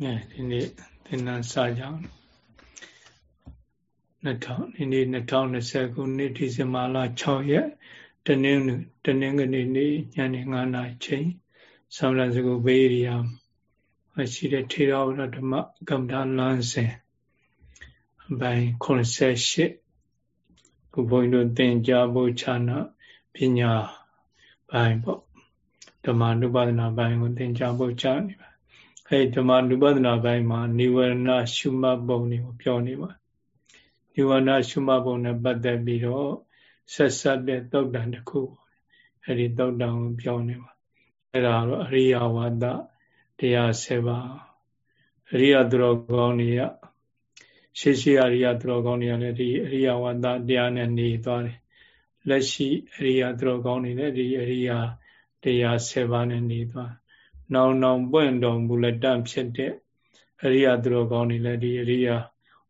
အဲဒီနေ့သင်္นานစကြအောင်2000ဒီနေ့2020ခုနှစ်ဒီဇင်ဘာလ6ရက်တနင်္ဂနွေတနင်္ဂနွေနေ့ညနေ9:00နာရီချိန်ဆောင်းရစကုဘေးရီယာရှိတဲ့ထေရဝါဒဓမ္မကမ္ဘာလမ်းစဉ်အပိုင်း88ခုဘုန်းကြီးတို့သင်ကြားဖို့ခြားနာပညာပိုင်းပေါ့ဓမ္မနုပါဒနာပိုင်းကိုသင်ကြားဖို့ခြားနေပါ အဲဓမ္မနုပဒနာပိုင်းမှာနိဝရဏရှုမှတ်ပုံတွေကိုပြောနေပါနိဝရဏရှုမှတ်ပုံနဲ့ပတ်သက်ပြီးတော့ဆက်ဆက်တဲ့သုတ်တန်တစ်ခုအဲဒီသုတ်တန်ကိုပြောနေပါအဲ့ဒါတော့အရိယဝါဒတရား7ပါးအရိယသူတော်ကောင်းတွေကရှေးရှေးအရိယသူတော်ကောင်းတွေကလည်းဒီအရိယဝါဒတရားနဲ့နေသွားတယ်လက်ရှိအရိယသူတော်ကောင်းတွေလည်းဒီအရိယတရား7ပါးနဲ့နေသွား နောင်နောင်ပွင့်တော်မူလက်တန့်ဖြစ်တဲ့အရိယသူတော်ကောင်းတွေလည်းဒီအရိယ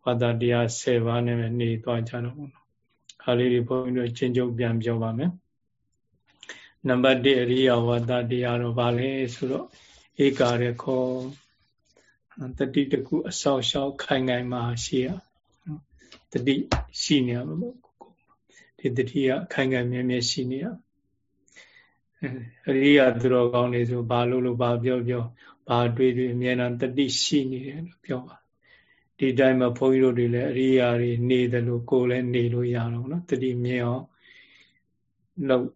ဝါဒတရား10ပါးနဲ့ပဲနေသွားကြတော့ဘုရား။ခါလေးတွေဘုန်းကြီးတို့ချင်းချုပ်ပြန်ပြောပါမယ်။နံပါတ်1အရိယဝါဒတရားတော့ဗာလဲဆိုတော့ဧကာရခောတတိတခုအဆောက်ရှောက်ခိုင်ခိုင်မှာရှိရတတိရှိနေရမှာပေါ့ဒီတတိကခိုင်ခိုင်မြဲမြဲရှိနေရ အရိယာသူတော်ကောင်းတွေဆိုဘာလို့လို့ဘာပြောပြောဘာတွေ့တွေ့အမြဲတမ်းတတိရှိနေတယ်လို့ပြောပါဒီတိုင်းမှာဘုန်းကြီးတို့တွေလည်းအရိယာတွေနေတယ်လို့ကိုယ်လည်းနေလို့ရတော့နော်တတိမြင်အောင်လောက်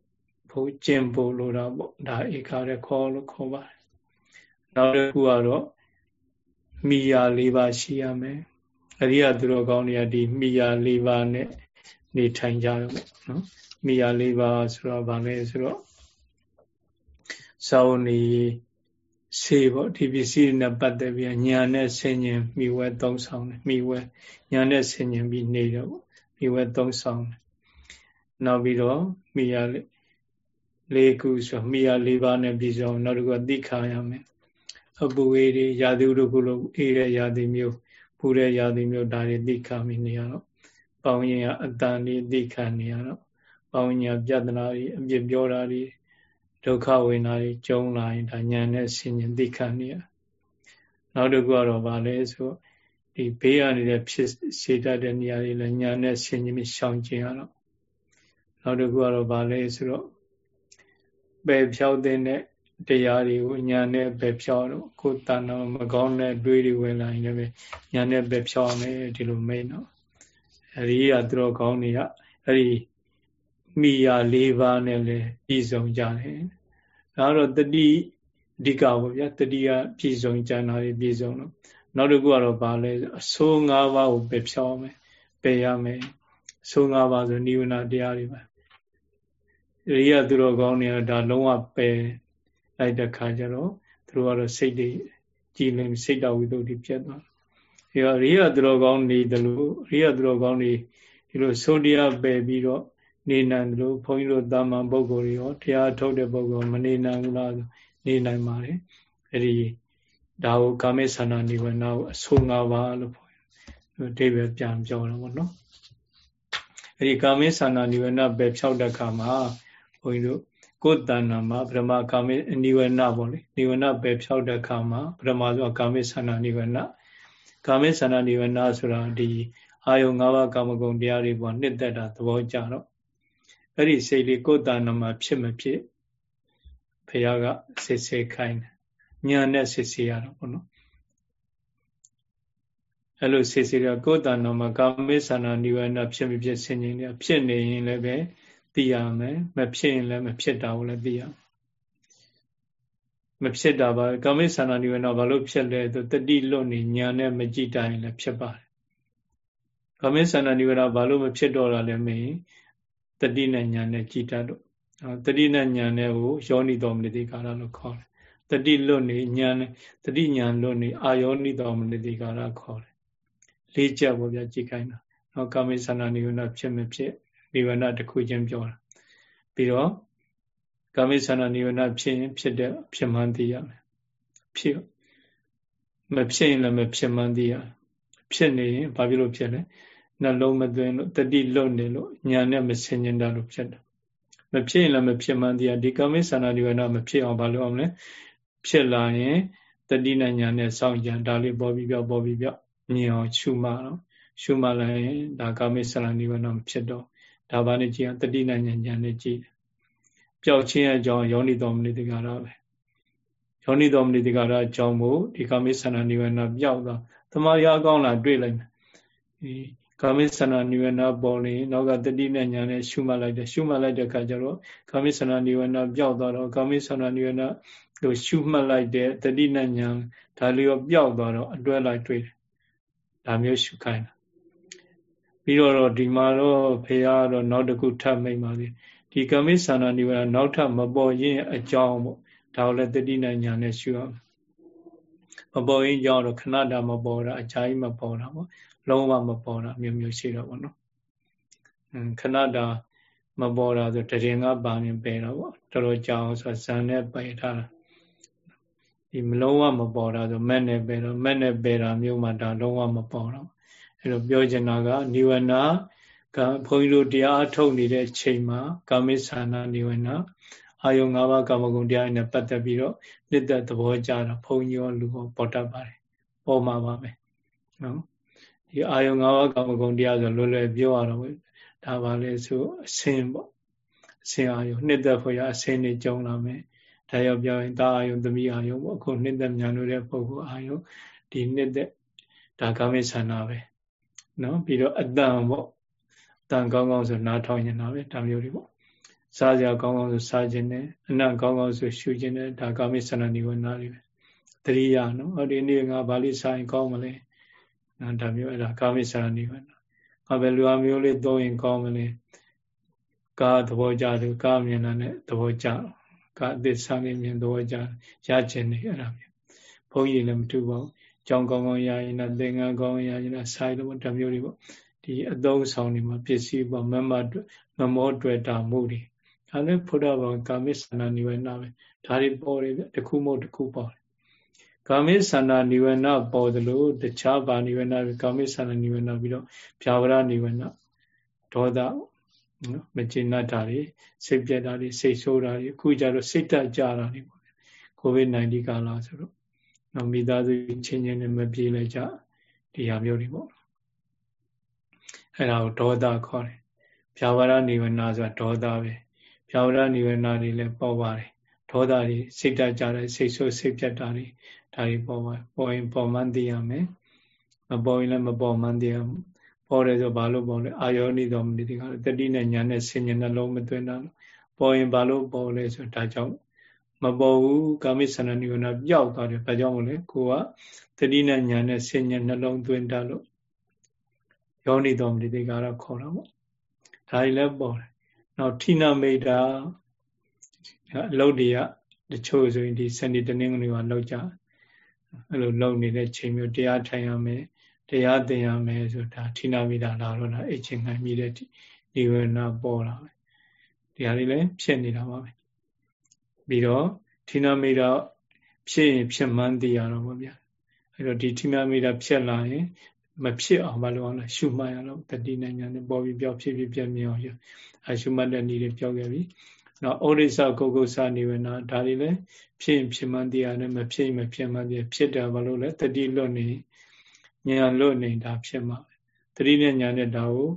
ဘုကျင့်ဖို့လို့တော့ပေါ့ဒါဧကရခေါ်လို့ခေါ်ပါတယ်နောက်တစ်ခုကတော့မိယာ၄ပါးရှိရမယ်အရိယာသူတော်ကောင်းတွေကဒီမိယာ၄ပါးနဲ့နေထိုင်ကြတယ်ပေါ့နော်မိယာ၄ပါးဆိုတော့ဗာလဲဆိုတော့ စောင်းနေစေပေါ့ဒီပစ္စည်းနဲ့ပတ်သက်ပြီးညာနဲ့ဆင်ញင်မိဝဲသုံးဆောင်တယ်မိဝဲညာနဲ့ဆင်ញင်ပြီးနေတော့ပေါ့မိဝဲသုံးဆောင်တယ်နောက်ပြီးတော့မိရလေးခုဆိုမိရလေးပါးနဲ့ပြီးဆုံးနောက်တစ်ခုသိခါရမယ်အပူဝေးတွေရာသီဥတုကုလို့အေးတဲ့ရာသီမျိုးပူတဲ့ရာသီမျိုးဒါတွေသိခါမိနေရတော့ပေါင်းရင်အတန်တွေသိခါနေရတော့ပေါင်းရင်ပြဿနာတွေအပြစ်ပြောတာတွေ ဒုက္ခဝေဒနာတွေကျုံလာရင်ဒါညာနဲ့ဆင်ញင်သိခံနေရနောက်တစ်ခုကတော့ဗာလဲဆိုဒီဘေးရနေတဲ့ဖြစ်စေတတ်တဲ့နေရာတွေလည်းညာနဲ့ဆင်ញင်ပြီးရှောင်ကျင်ရတော့နောက်တစ်ခုကတော့ဗာလဲဆိုတော့ပယ်ဖြောက်တဲ့တရားတွေကိုညာနဲ့ပယ်ဖြောက်တော့ကိုယ်တဏ္ဍာမကောင်းတဲ့တွေးတွေဝင်လာရင်လည်းညာနဲ့ပယ်ဖြောက်မယ်ဒီလိုမိတ်တော့အဲဒီကသူတော်ကောင်းတွေကအဲ့ဒီ မိယာ၄ပါးနဲ့လည်းပြည်စုံကြတယ်ဒါတော့တတိအဓိကပေါ့ဗျာတတိယပြည်စုံကျန်တာတွေပြည်စုံတော့နောက်တစ်ခုကတော့ဗာလဲအဆိုး၅ပါးကိုပယ်ဖြောင်းမယ်ပယ်ရမယ်အဆိုး၅ပါးဆိုနိဝရဏတရားတွေပါရိယသူတော်ကောင်းတွေကဒါလုံးဝပယ်လိုက်တဲ့ခါကျတော့သူတို့ကတော့စိတ်တွေကြည်လင်စိတ်တော်ဝိသုဒ္ဓိပြတ်သွားတယ်။ဒီရိယသူတော်ကောင်းနေတယ်လို့ရိယသူတော်ကောင်းတွေဒီလိုဆုံးတရားပယ်ပြီးတော့ နေနိုင်တယ်လို့ဘုန်းကြီးတို့တာမန်ပုဂ္ဂိုလ်တွေရောတရားထုတ်တဲ့ပုဂ္ဂိုလ်မနေနိုင်ဘူးလားနေနိုင်ပါတယ်အဲ့ဒီဒါကိုကာမေသနာနိဗ္ဗာန်ကိုအဆိုးငါးပါလို့ဘုန်းကြီးတို့အဓိပ္ပာယ်ပြန်ပြောတာပေါ့နော်အဲ့ဒီကာမေသနာနိဗ္ဗာန်ပဲဖြောက်တဲ့အခါမှာဘုန်းကြီးတို့ကိုယ်တဏ္ဍာမှာပရမကာမေနိဗ္ဗာန်ပေါ့လေနိဗ္ဗာန်ပဲဖြောက်တဲ့အခါမှာပရမဆိုကာမေသနာနိဗ္ဗာန်ကာမေသနာနိဗ္ဗာန်ဆိုတာဒီအာယုံ၅ပါးကာမဂုဏ်တရားတွေပေါ်နှစ်သက်တာသဘောကြတော့ အဲ့ဒီစိတ်လေးကိုယ်တဏ္ဍမှာဖြစ်မဖြစ်ဘုရားကစစ်ဆေးခိုင်းတယ်ညာနဲ့စစ်ဆေးရတော့ဘုနော်အဲ့လိုစစ်ဆေးရကိုယ်တဏ္ဍမှာကာမိသနာနိဝရဏဖြစ်မဖြစ်ဆင်ခြင်နေဖြစ်နေရင်လည်းပဲသိရမယ်မဖြစ်ရင်လည်းမဖြစ်တာကိုလည်းသိရမဖြစ်တာပါကာမိသနာနိဝရဏဘာလို့ဖြစ်လဲဆိုတတိလွတ်နေညာနဲ့မကြည့်တိုင်းလည်းဖြစ်ပါတယ်ကာမိသနာနိဝရဏဘာလို့မဖြစ်တော့တာလဲမင်း တတိနဲ့ညာနဲ့ကြည်တတ်လို့တတိနဲ့ညာနဲ့ကိုယောနိတော်မနတိကာရလို့ခေါ်တယ်တတိလွတ်နေညာနဲ့တတိညာလွတ်နေအာယောနိတော်မနတိကာရခေါ်တယ်လေးချက်ပေါ့ဗျာကြည်ခိုင်းတာနော်ကာမိသနာနိဝရဏဖြစ်မဖြစ်နိဝရဏတစ်ခုချင်းပြောတာပြီးတော့ကာမိသနာနိဝရဏဖြစ်ရင်ဖြစ်တဲ့ဖြစ်မှန်းသိရမယ်ဖြစ်မဖြစ်ရင်လည်းမဖြစ်မှန်းသိရဖြစ်နေရင်ဘာဖြစ်လို့ဖြစ်လဲ နှလုံးမသွင်းလို့တတိလွတ်နေလို့ညာနဲ့မဆင်ញင်တာလို့ဖြစ်တယ်မဖြစ်ရင်လည်းမဖြစ်မှန်းတရားဒီကမိသနာဒီဝနာမဖြစ်အောင်ဘာလုပ်အောင်လဲဖြစ်လာရင်တတိနဲ့ညာနဲ့စောင့်ကြဒါလေးပေါ်ပြီးပြောပေါ်ပြီးပြောမြင်အောင်ရှုမှတော့ရှုမှလိုက်ရင်ဒါကာမိဆရာနိဗ္ဗာန်ဖြစ်တော့ဒါဘာနဲ့ကြည့်အောင်တတိနဲ့ညာညာနဲ့ကြည့်ပျောက်ခြင်းအကြောင်းယောနိတော်မနိတိကတော့ပဲယောနိတော်မနိတိကတော့အကြောင်းမို့ဒီကာမိဆရာနိဗ္ဗာန်ပျောက်တော့သမာရအကောင်းလာတွေ့လိုက်မယ်ဒီ ကာမိဆန္ဒနိဝရဏပေါ်လေနောက်ကတတိနဲ့ညာနဲ့ရှုမှတ်လိုက်တယ်ရှုမှတ်လိုက်တဲ့အခါကျတော့ကာမိဆန္ဒနိဝရဏပျောက်သွားတော့ကာမိဆန္ဒနိဝရဏကိုရှုမှတ်လိုက်တဲ့တတိနဲ့ညာဒါလေးရောပျောက်သွားတော့အတွဲလိုက်တွေ့တယ်ဒါမျိုးရှုခိုင်းတာပြီးတော့ဒီမှာတော့ဖေရတော့နောက်တစ်ခုထပ်မိတ်ပါသေးဒီကာမိဆန္ဒနိဝရဏနောက်ထပ်မပေါ်ရင်အကြောင်းပေါ့ဒါကိုလည်းတတိနဲ့ညာနဲ့ရှုရမယ်မပေါ်ရင်ကြောင်းတော့ခဏတာမပေါ်တာအကြာကြီးမပေါ်တာပေါ့ လုံးဝမပေါ်တာမျိုးမျိုးရှိတော့ဗောနော်ခဏတာမပေါ်တာဆိုတရင်ကပါရင်ပယ်တော့ဗောတော်တော်ကြာအောင်ဆိုဇန်နဲ့ပယ်ထားတာဒီမလုံးဝမပေါ်တာဆိုမက်နဲ့ပယ်တော့မက်နဲ့ပယ်တာမျိုးမှဒါလုံးဝမပေါ်တော့အဲလိုပြောချင်တာကနိဝရဏကဘုန်းကြီးတို့တရားထုတ်နေတဲ့ချိန်မှာကာမိသနာနိဝရဏအာယုံ၅ပါးကာမဂုဏ်တရားနဲ့ပတ်သက်ပြီးတော့နှစ်သက်သဘောကြတာဘုန်းကြီးရောလူရောပေါ်တတ်ပါတယ်ပေါ်မှာပါပဲနော် ဒီအာယုံ၅ပါးကာမဂုဏ်တရားဆိုလွယ်လွယ်ပြောရတော့ဒါပါလေဆိုအစင်ပေါ့အစင်အာယုံနှစ်သက်ဖွယ်ရအစင်တွေကြုံလာမယ်ဒါရောက်ပြောရင်တာအာယုံသမီးအာယုံပေါ့အခုနှစ်သက်မြန်လို့တဲ့ပုဂ္ဂိုလ်အာယုံဒီနှစ်သက်ဒါကာမိဆန္ဒပဲနော်ပြီးတော့အတန်ပေါ့အတန်ကောင်းကောင်းဆိုနားထောင်နေတာပဲဒါမျိုးတွေပေါ့စားစရာကောင်းကောင်းဆိုစားခြင်းနဲ့အနံ့ကောင်းကောင်းဆိုရှူခြင်းနဲ့ဒါကာမိဆန္ဒနိဝရဏတွေပဲတတိယနော်ဟောဒီနေ့ငါဘာလို့စားရင်ကောင်းမလဲ နော်ဒါမျိုးအဲ့ဒါကာမိဆရာနိဗ္ဗာန်။အဘယ်လူအမျိုးလေးသုံးရင်ကောင်းမလဲ။ကာသဘောကြတယ်ကာမြင်တာနဲ့သဘောကြကာအသစ္စာနဲ့မြင်သဘောကြရခြင်းနေအဲ့ဒါမျိုး။ဘုန်းကြီးလည်းမတူပါဘူး။ကြောင်းကောင်းကောင်းရရင်လည်းသင်္ကန်းကောင်းရရင်လည်းဆိုင်လို့ဓမျိုးတွေပေါ့။ဒီအသုံးဆောင်တွေမှာပစ္စည်းပေါ့မမမမောတွေ့တာမှုတွေဒါလည်းဘုရားဘာကာမိဆန္ဒနိဝေနပဲဒါတွေပေါ်တယ်ဗျတခုမဟုတ်တခုပေါ်တယ် ကာမိသန္တာနိဝေနပေါ်သလိုတခြားဘာနိဝေနကာမိသန္တာနိဝေနပြီးတော့ဖြာဝရနိဝေနဒေါသနော်မကျေနပ်တာတွေစိတ်ပြတ်တာတွေစိတ်ဆိုးတာတွေအခုကြတော့စိတ်တက်ကြတာတွေပေါ့ကိုဗစ် -19 ကာလဆိုတော့နော်မိသားစုချင်းချင်းနဲ့မပြေလဲကြဒီဟာမျိုးတွေပေါ့အဲ့ဒါကိုဒေါသခေါ်တယ်ဖြာဝရနိဝေနဆိုတာဒေါသပဲဖြာဝရနိဝေနတွေလည်းပေါ်ပါတယ်ဒေါသတွေစိတ်တက်ကြတယ်စိတ်ဆိုးစိတ်ပြတ်တာတွေ ဒါတွေပေါ်ပါပေါ်ရင်ပေါ်မှန်းသိရမယ်မပေါ်ရင်လည်းမပေါ်မှန်းသိရပေါ်တယ်ဆိုဘာလို့ပေါ်လဲအာယောနိတော်မနိတိကတတိနဲ့ညာနဲ့ဆင်ញနှလုံးမသွင်းတာပေါ်ရင်ဘာလို့ပေါ်လဲဆိုဒါကြောင့်မပေါ်ဘူးကာမိဆန္ဒနိဝရဏပျောက်သွားတယ်ဘာကြောင့်မလဲကိုကတတိနဲ့ညာနဲ့ဆင်ញနှလုံးသွင်းတတ်လို့ယောနိတော်မနိတိကတော့ခေါ်တာပေါ့ဒါကြီးလည်းပေါ်တယ်နောက်ထိနာမိတ်တာအလုတ်တွေကတချို့ဆိုရင်ဒီစနေတနင်္ဂနွေမှာလောက်ကြ အဲ့လိုလုံနေတဲ့ချိန်မျိုးတရားထိုင်ရမယ်တရားသင်ရမယ်ဆိုတာထိနာမိတာလာတော့တာအဲ့ချိန်ခံမိတဲ့ဒီဝေဒနာပေါ်လာပဲတရားလေးလည်းဖြစ်နေတာပါပဲပြီးတော့ထိနာမိတာဖြစ်ရင်ဖြစ်မှန်းသိရတော့ဗောဗျာအဲ့တော့ဒီထိနာမိတာဖြစ်လာရင် မဖြစ်အောင်မလုပ်အောင်လဲရှုမှတ်ရတော့တတိနဲ့ညာနဲ့ပေါ်ပြီးပြောက်ဖြစ်ဖြစ်ပြမြင်အောင်ရအရှုမှတ်တဲ့နည်းတွေပြောခဲ့ပြီ နော်ဩရိစကုကုစနိဝေနဒါတွေလည်းဖြစ်ရင်ဖြစ်မှန်းတရားနဲ့မဖြစ်ရင်မဖြစ်မှန်းပြဖြစ်တယ်ဘာလို့လဲတတိလွတ်နေညာလွတ်နေတာဖြစ်မှာတတိနဲ့ညာနဲ့ဒါကို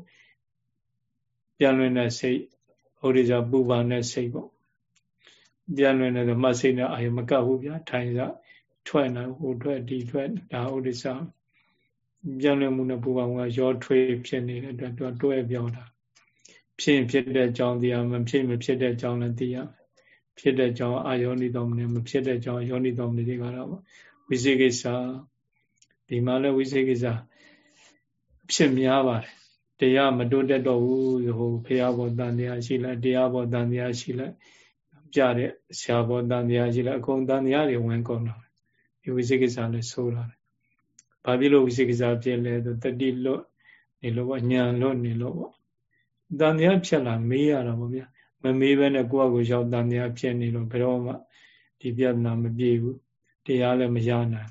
ပြန်လွင်တဲ့စိတ်ဩရိစပူပါတဲ့စိတ်ပေါ့ပြန်လွင်တဲ့မှတ်စိတ်နဲ့အာယမကပ်ဘူးဗျာထိုင်စားထွက်နေဟိုထွက်ဒီထွက်ဒါဩရိစပြန်လွင်မှုနဲ့ပူပါမှုကရောထွေးဖြစ်နေတဲ့အတွက်သူကတွဲပြောတာ ဖြစ်ဖြစ်တဲ့ကြောင်းတရားမဖြစ်မဖြစ်တဲ့ကြောင်းလည်းသိရဖြစ်တဲ့ကြောင်းအာယောနိတော်မနေမဖြစ်တဲ့ကြောင်းယောနိတော်မနေတွေကတော့ဝိသေကိစ္စဒီမှာလည်းဝိသေကိစ္စဖြစ်များပါတယ်တရားမတိုးတက်တော့ဘူးဟိုဖရာဘောတန်တရားရှိလိုက်တရားဘောတန်တရားရှိလိုက်ပြတဲ့ဆရာဘောတန်တရားရှိလိုက်အကုန်တန်တရားတွေဝင်ကုန်တော့ဒီဝိသေကိစ္စလည်းဆိုးလာတယ်ဘာဖြစ်လို့ဝိသေကိစ္စဖြစ်လဲဆိုတတိလွတ်နေလို့ပေါ့ညာလွတ်နေလို့ပေါ့ တန်တရားဖြစ်လာမေးရတာပေါ့ဗျာမမေးဘဲနဲ့ကိုယ့်အကိုရောက်တန်တရားဖြစ်နေလို့ဘယ်တော့မှဒီပြဿနာမပြေဘူးတရားလည်းမရနိုင်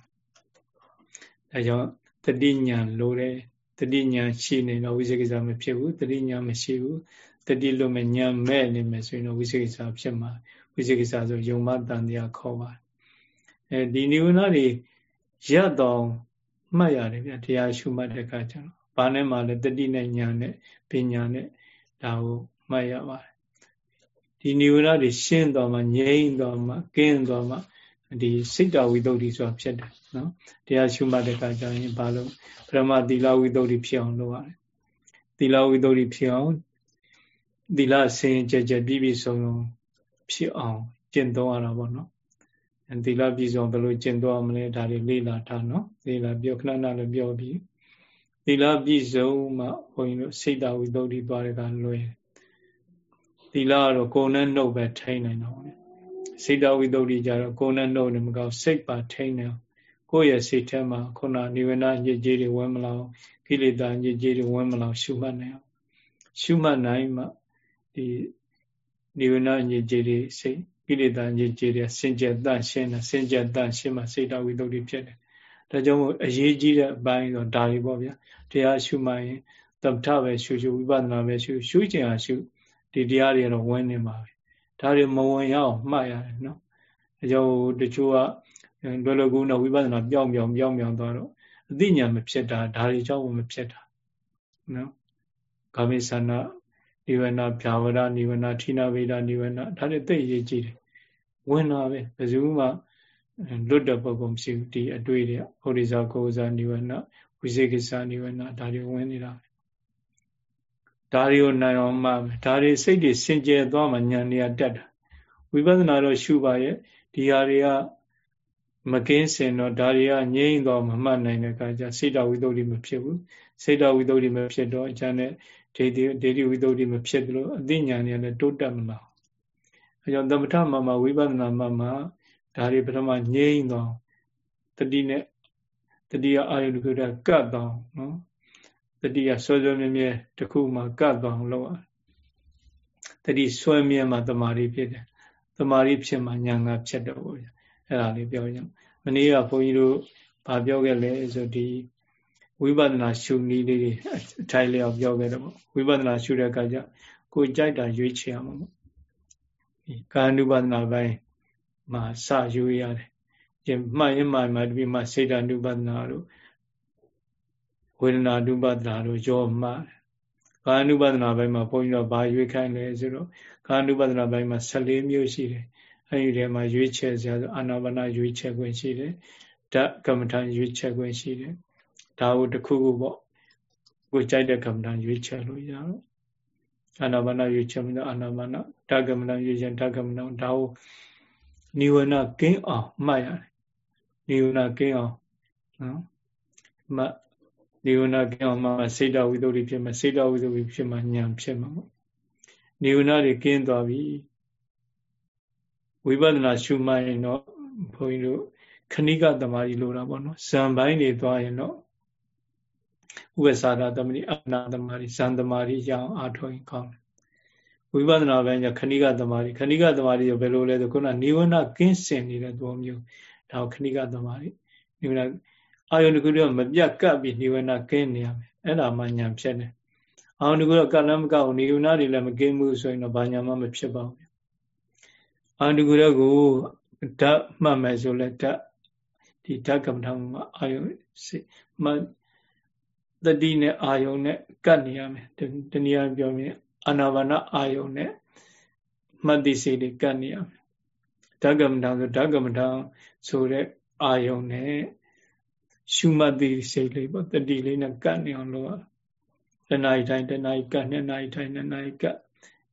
အဲကြောင့်တတိညာလိုတယ်တတိညာရှိနေတော့ဝိသေကိစ္စမဖြစ်ဘူးတတိညာမရှိဘူးတတိလို့မညာမဲ့နေမယ်ဆိုရင်တော့ဝိသေကိစ္စဖြစ်မှာဝိသေကိစ္စဆိုယုံမတန်တရားခေါ်ပါတယ်အဲဒီနိဝရဏတွေရပ်တော့မှတ်ရတယ်ဗျတရားရှုမှတ်တဲ့အခါကျတော့ဘာနဲ့မှလည်းတတိနဲ့ညာနဲ့ပညာနဲ့ ဒါကိုမှတ်ရပါတယ်ဒီနိဝရဏတွေရှင်းသွားမှငြိမ့်သွားမှကင်းသွားမှဒီစိတ်တော်ဝိသုဒ္ဓိဆိုတာဖြစ်တယ်နော်တရားရှုမှတ်တဲ့အခါကျရင်ဘာလို့ပရမသီလဝိသုဒ္ဓိဖြစ်အောင်လုပ်ရတယ်သီလဝိသုဒ္ဓိဖြစ်အောင်သီလဆင်ကြကြပြည့်ပြည့်စုံစုံဖြစ်အောင်ကျင့်သုံးရတာပေါ့နော်သီလပြည့်စုံဘယ်လိုကျင့်သုံးရမလဲဒါတွေလေ့လာထားနော်လေ့လာပြောခဏခဏလည်းပြောပြီး သီလပြည့်စုံမှဘုန်းကြီးတို့စိတ်တဝိသုဒ္ဓိသွားတဲ့ကလွယ်သီလကတော့ကိုယ်နဲ့နှုတ်ပဲထိန်းနိုင်တော့စိတ်တဝိသုဒ္ဓိကြတော့ကိုယ်နဲ့နှုတ်နေမကောစိတ်ပါထိန်းနေကိုယ့်ရဲ့စိတ်ထဲမှာခုနနိဝေနညစ်ကြေးတွေဝင်မလာကိလေသာညစ်ကြေးတွေဝင်မလာရှုမှတ်နိုင်အောင်ရှုမှတ်နိုင်မှဒီနိဝေနညစ်ကြေးတွေစိတ်ကိလေသာညစ်ကြေးတွေစင်ကြယ်တန့်ရှင်းတယ်စင်ကြယ်တန့်ရှင်းမှစိတ်တဝိသုဒ္ဓိဖြစ်တယ် ဒါကြောင့်မို့အရေးကြီးတဲ့အပိုင်းဆိုဒါတွေပေါ့ဗျာတရားရှုမှရင်သမထပဲရှုရှုဝိပဿနာပဲရှုရှုကျင်အောင်ရှုဒီတရားတွေတော့ဝင်နေပါပဲဒါတွေမဝင်ရအောင်မှတ်ရတယ်နော်ဒါကြောင့်တချို့ကလွယ်လွယ်ကူနဲ့ဝိပဿနာပြောင်းပြောင်းပြောင်းပြောင်းသွားတော့အသိဉာဏ်မဖြစ်တာဒါတွေကြောင့်မဖြစ်တာနော်ကာမိသနာနိဝရဏဗျာဝရနိဝရဏဌိနာဝေဒနိဝရဏဒါတွေသိရေးကြည့်တယ်ဝင်လာပဲဘယ်သူမှ လွတ်တဲ့ပုံပုံမရှိဘူးဒီအတွေ့တွေဩရိဇာကိုဇာနိဝရဏဝိသေကိစ္စနိဝရဏဒါတွေဝင်နေတာဒါတွေကိုနိုင်အောင်မှဒါတွေစိတ်တွေစင်ကြယ်သွားမှဉာဏ်တွေကတက်တာဝိပဿနာတော့ရှုပါရဲ့ဒီဟာတွေကမကင်းစင်တော့ဒါတွေကငြိမ့်တော့မမှတ်နိုင်တဲ့အခါကျစိတ်တဝိသုဒ္ဓိမဖြစ်ဘူးစိတ်တဝိသုဒ္ဓိမဖြစ်တော့အကျန်တဲ့ဒေတိဒေတိဝိသုဒ္ဓိမဖြစ်သလိုအသိဉာဏ်တွေလည်းတိုးတက်မလာအဲကြောင့်သမထမမဝိပဿနာမမ ဒါတွေပထမငြိမ့်တော့တတိနဲ့တတိယအာယုတခုတည်းကတ်တော့နော်တတိယဆွဲဆွဲမြဲမြဲတခုမှကတ်တော့လို့တတိဆွဲမြဲမှတမာရီဖြစ်တယ်တမာရီဖြစ်မှဉာဏ်ကဖြစ်တော့ဗျာအဲ့ဒါလေးပြောကြမနေ့ကဘုန်းကြီးတို့ဗာပြောခဲ့လဲဆိုဒီဝိပဿနာရှုနည်းလေးတွေအထိုင်လျောက်ပြောခဲ့တယ်ပေါ့ဝိပဿနာရှုတဲ့အခါကျကိုကြိုက်တာရွေးချယ်ရမှာပေါ့ဒီကာနုပဒနာပိုင်း မှာစရွေးရတယ်ဒီမှတ်ရင်မှမှဒီမှာစေတ ानु ပဒနာတို့ဝေဒနာ ानु ပဒနာတို့ရောမှတ်ကာနုပဒနာပိုင်းမှာဘုန်းကြီးတို့ဘာရွေးခိုင်းလဲဆိုတော့ကာနုပဒနာပိုင်းမှာ14မျိုးရှိတယ်အဲဒီထဲမှာရွေးချယ်စရာဆိုအာနာပါနရွေးချယ်ခွင့်ရှိတယ်ဓာတ်ကမ္မထာရွေးချယ်ခွင့်ရှိတယ်ဒါကိုတစ်ခုခုပေါ့ကိုကြိုက်တဲ့ကမ္မထာရွေးချယ်လို့ရတော့အာနာပါနရွေးချယ်မှုအာနာပါနဓာတ်ကမ္မထာရွေးချယ်ဓာတ်ကမ္မထာဒါကို နိဝရဏကင်းအောင်မှတ်ရတယ်နိဝရဏကင်းအောင်နော်မှတ်နိဝရဏကင်းအောင်မှစိတ်တော်ဝိသုဒ္ဓိဖြစ်မှာစိတ်တော်ဝိသုဒ္ဓိဖြစ်မှာဉာဏ်ဖြစ်မှာပေါ့နိဝရဏတွေကင်းသွားပြီဝိပဿနာရှုမှတ်ရင်တော့ဘုန်းကြီးတို့ခဏိကသမารီလိုတာပေါ့နော်ဇံပိုင်းနေသွားရင်တော့ဥပ္ပစာဒသမารီအနာသမารီဇံသမารီရအောင်အားထုတ်ရင်ကောင်းတယ် ဝိပဿနာပိုင်းကခဏိကသမာဓိခဏိကသမာဓိရောဘယ်လိုလဲဆိုခုနနိဝရဏကင်းစင်နေတဲ့သဘောမျိုးဒါကိုခဏိကသမာဓိနိဝရဏအာယုန်ကုတော့မပြတ်ကပ်ပြီးနိဝရဏကင်းနေရမယ်အဲ့ဒါမှညံဖြစ်တယ်အာယုန်ကုတော့ကလမ်းမကောက်နိဝရဏတွေလည်းမကင်းဘူးဆိုရင်တော့ဘာညာမှမဖြစ်ပါဘူးအာယုန်ကုတော့ကိုဓာတ်မှတ်မယ်ဆိုလဲဓာတ်ဒီဓာတ်ကမ္မထံမှာအာယုန်စိမတတိနဲ့အာယုန်နဲ့ကပ်နေရမယ်တနည်းအားပြောမြင် အာနာပါနအာယုနဲ့မှတ်သိစိတ်တွေကတ်နေရမယ်ဓာတ်ကမ္မထာဆိုဓာတ်ကမ္မထာဆိုတဲ့အာယုနဲ့ရှုမှတ်သိစိတ်လေးပေါ့တတိလေးနဲ့ကတ်နေအောင်လုပ်ရတဏှာတိုင်းတဏှာကတ်နှစ်နာရီတိုင်းနှစ်နာရီကတ်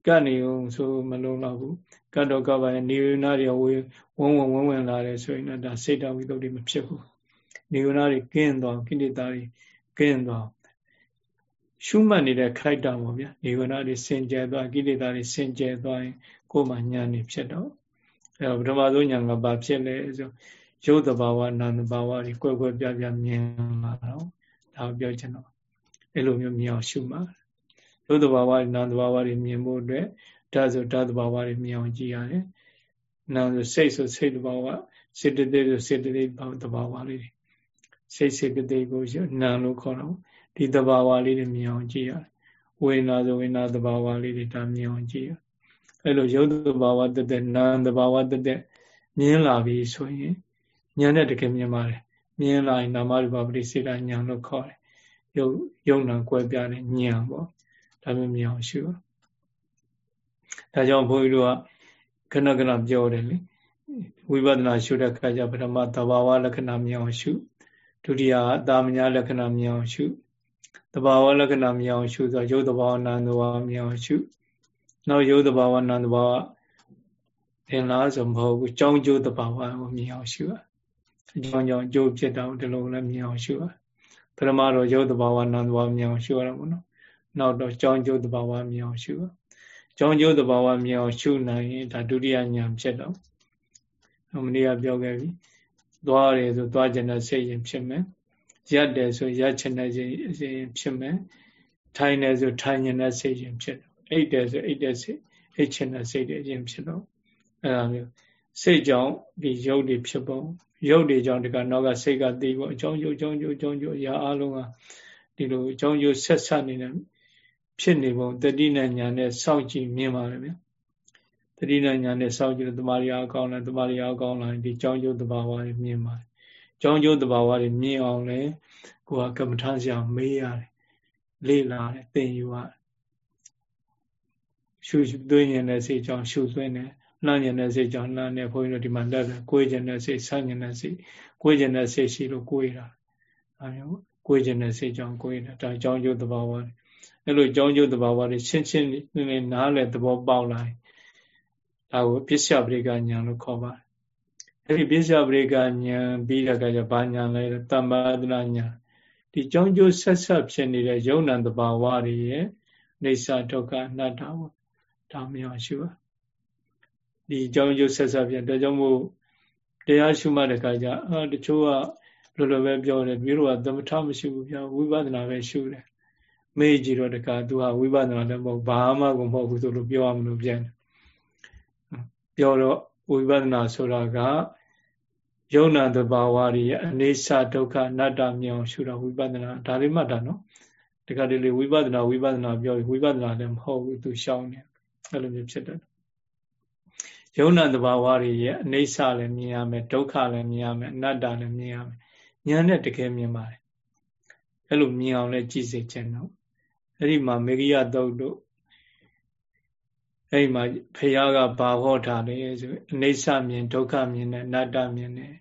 ကတ်နေအောင်ဆိုမလုံးတော့ဘူးကတ်တော့ကပါနေဝနာတွေဝေဝုံဝုံဝုံဝင်လာတယ်ဆိုရင်တော့ဒါစိတ်တဝိသုဒ္ဓိမဖြစ်ဘူးနေဝနာတွေကင်းသွားကိလေသာတွေကင်းသွား ရှုမှတ်နေတဲ့ခိုက်တာပေါ့ဗျာနေဝနာတွေစင်ကြယ်သွားကိလေသာတွေစင်ကြယ်သွားရင်ကိုယ်မှဉာဏ်နေဖြစ်တော့အဲပထမဆုံးဉာဏ်ကဘာဖြစ်လဲဆိုရုပ်တဘာဝနာမ်တဘာဝတွေကွယ်ကွယ်ပြပြမြင်လာတော့ဒါပြောချင်တော့အဲ့လိုမျိုးမြင်အောင်ရှုမှတ်ရုပ်တဘာဝနာမ်တဘာဝတွေမြင်ဖို့အတွက်ဓာတ်ဆိုဓာတ်တဘာဝတွေမြင်အောင်ကြည့်ရတယ်။နာမ်ဆိုစိတ်ဆိုစိတ်တဘာဝစေတသိက်ဆိုစေတသိက်တဘာဝလေးတွေစိတ်စေတသိက်ကိုနာမ်လို့ခေါ်တော့ ဒီတဘာဝလေးတွေမြင်အောင်ကြည့်ရတယ်။ဝေဒနာဆိုဝေဒနာတဘာဝလေးတွေဒါမြင်အောင်ကြည့်ရ။အဲ့လိုရုပ်တဘာဝတသက်နာမ်တဘာဝတသက်မြင်လာပြီဆိုရင်ဉာဏ်နဲ့တကယ်မြင်ပါတယ်မြင်လာရင်နာမရူပပရိစေတဉာဏ်လို့ခေါ်တယ်ယုံယုံနာကွဲပြားတဲ့ဉာဏ်ပေါ့ဒါမျိုးမြင်အောင်ရှုဒါကြောင့်ဘုန်းကြီးတို့ကခဏခဏပြောတယ်လေဝိပဿနာရှုတဲ့အခါကျပထမသဘာဝလက္ခဏာမြင်အောင်ရှုဒုတိယအတာမညာလက္ခဏာမြင်အောင်ရှု သဘာဝလက္ခဏာမြင်အောင်ရှုဆိုရုပ်သဘာဝနာမ်သဘာဝမြင်အောင်ရှုနောက်ရုပ်သဘာဝနာမ်သဘာဝသင်လားဆိုမဟုတ်ဘူးကြောင်းကျိုးသဘာဝကိုမြင်အောင်ရှုရအကြောင်းကြောင့်ကျိုးဖြစ်တော့ဒီလိုလည်းမြင်အောင်ရှုရပထမတော့ရုပ်သဘာဝနာမ်သဘာဝမြင်အောင်ရှုရတာပေါ့နော်နောက်တော့ကြောင်းကျိုးသဘာဝမြင်အောင်ရှုရကြောင်းကျိုးသဘာဝမြင်အောင်ရှုနိုင်ရင်ဒါဒုတိယဉာဏ်ဖြစ်တော့မနေ့ကပြောခဲ့ပြီသွားတယ်ဆိုသွားခြင်းနဲ့စိတ်ရင်ဖြစ်မယ် ရက်တယ်ဆိုရက်ခြင်းနဲ့စိတ်ရင်ဖြစ်မယ်ထိုင်တယ်ဆိုထိုင်ခြင်းနဲ့စိတ်ရင်ဖြစ်တယ်အိတ်တယ်ဆိုအိတ်တဲ့စိတ်အိတ်ခြင်းနဲ့စိတ်ရင်ဖြစ်တော့အဲလိုမျိုးစိတ်ကြောင့်ဒီရုပ်တွေဖြစ်ပုံရုပ်တွေကြောင့်ဒီကနောက်ကစိတ်ကသိဖို့အကြောင်းကျိုးအကြောင်းကျိုးအကြောင်းကျိုးအရာအလုံးကဒီလိုအကြောင်းကျိုးဆက်ဆက်နေတဲ့ဖြစ်နေပုံတတိနဲ့ညာနဲ့စောင့်ကြည့်မြင်ပါလေဗျတတိနဲ့ညာနဲ့စောင့်ကြည့်လို့တမာရီအကောင်းလားတမာရီအကောင်းလားဒီကြောင်းကျိုးတဘာဝတွေမြင်ပါတယ် ကြောင်းကျိုးတဘာဝတွေမြင်အောင်လဲကိုကကမ္မထာဆရာမေးရတယ်လေ့လာတယ်သင်ယူရတယ်ရှုသွင်းရင်လည်းစိတ်ကြောင့်ရှုသွင်းတယ်လှမ်းကျင်တဲ့စိတ်ကြောင့်လှမ်းနေဘုန်းကြီးတို့ဒီမှာလက်တယ်ကိုယ်ကျင်တဲ့စိတ်ဆန့်ကျင်တဲ့စိတ်ကိုယ်ကျင်တဲ့စိတ်ရှိလို့ကိုယ်တာအဲမျိုးကိုယ်ကျင်တဲ့စိတ်ကြောင့်ကိုယ်တာဒါကြောင့်ကျိုးသဘာဝတွေအဲ့လိုကြောင့်ကျိုးသဘာဝတွေရှင်းရှင်းလေးနားလည်သဘောပေါက်လာရင်ဒါကိုပစ္စယပရိကညာလို့ခေါ်ပါတယ် အဲ့ဒီပစ္စယပရိကညာပြီးတဲ့အခါကျဘာညာလဲတမ္ပါဒနာညာဒီကြောင့်ကျိုးဆက်ဆက်ဖြစ်နေတဲ့ယုံနံသဘာဝတွေရဲ့နေစာဒုက္ခအနတ္တပေါ့ဒါမျိုးရှိပါဒီအကြောင်းကျိုးဆက်ဆက်ပြန်ဒါကြောင့်မို့တရားရှုမှတ်တဲ့အခါကျအာတချို့ကလိုလိုပဲပြောတယ်ပြီးတော့သမထမရှိဘူးဗျာဝိပဿနာပဲရှုတယ်မေးကြည့်တော့တခါသူကဝိပဿနာလည်းမဟုတ်ဘာမှကိုမဟုတ်ဘူးဆိုလို့ပြောရမလို့ပြန်ပြောတော့ ဝိပဿနာဆိုတာကယုံနာတဘာဝတွေရဲ့အနေဆဒုက္ခအနတ္တမြောင်ရှုတာဝိပဿနာဒါလေးမှတ်တာနော်တခါတလေဝိပဿနာဝိပဿနာပြောဝိပဿနာလည်းမဟုတ်ဘူးသူရှောင်းနေအဲ့လိုမျိုးဖြစ်တယ်ယုံနာတဘာဝတွေရဲ့အနေဆလည်းမြင်ရမယ်ဒုက္ခလည်းမြင်ရမယ်အနတ္တလည်းမြင်ရမယ်ဉာဏ်နဲ့တကယ်မြင်ပါတယ်အဲ့လိုမြင်အောင်လည်းကြည့်စေချင်တော့အဲ့ဒီမှာမေဂိယသုတ်တို့ အဲ့ဒီမှာဖះကဘာဟောထားလဲဆိုအနေဆမြင်ဒုက္ခမြင်နဲ့အနတ္တမြင်နဲ့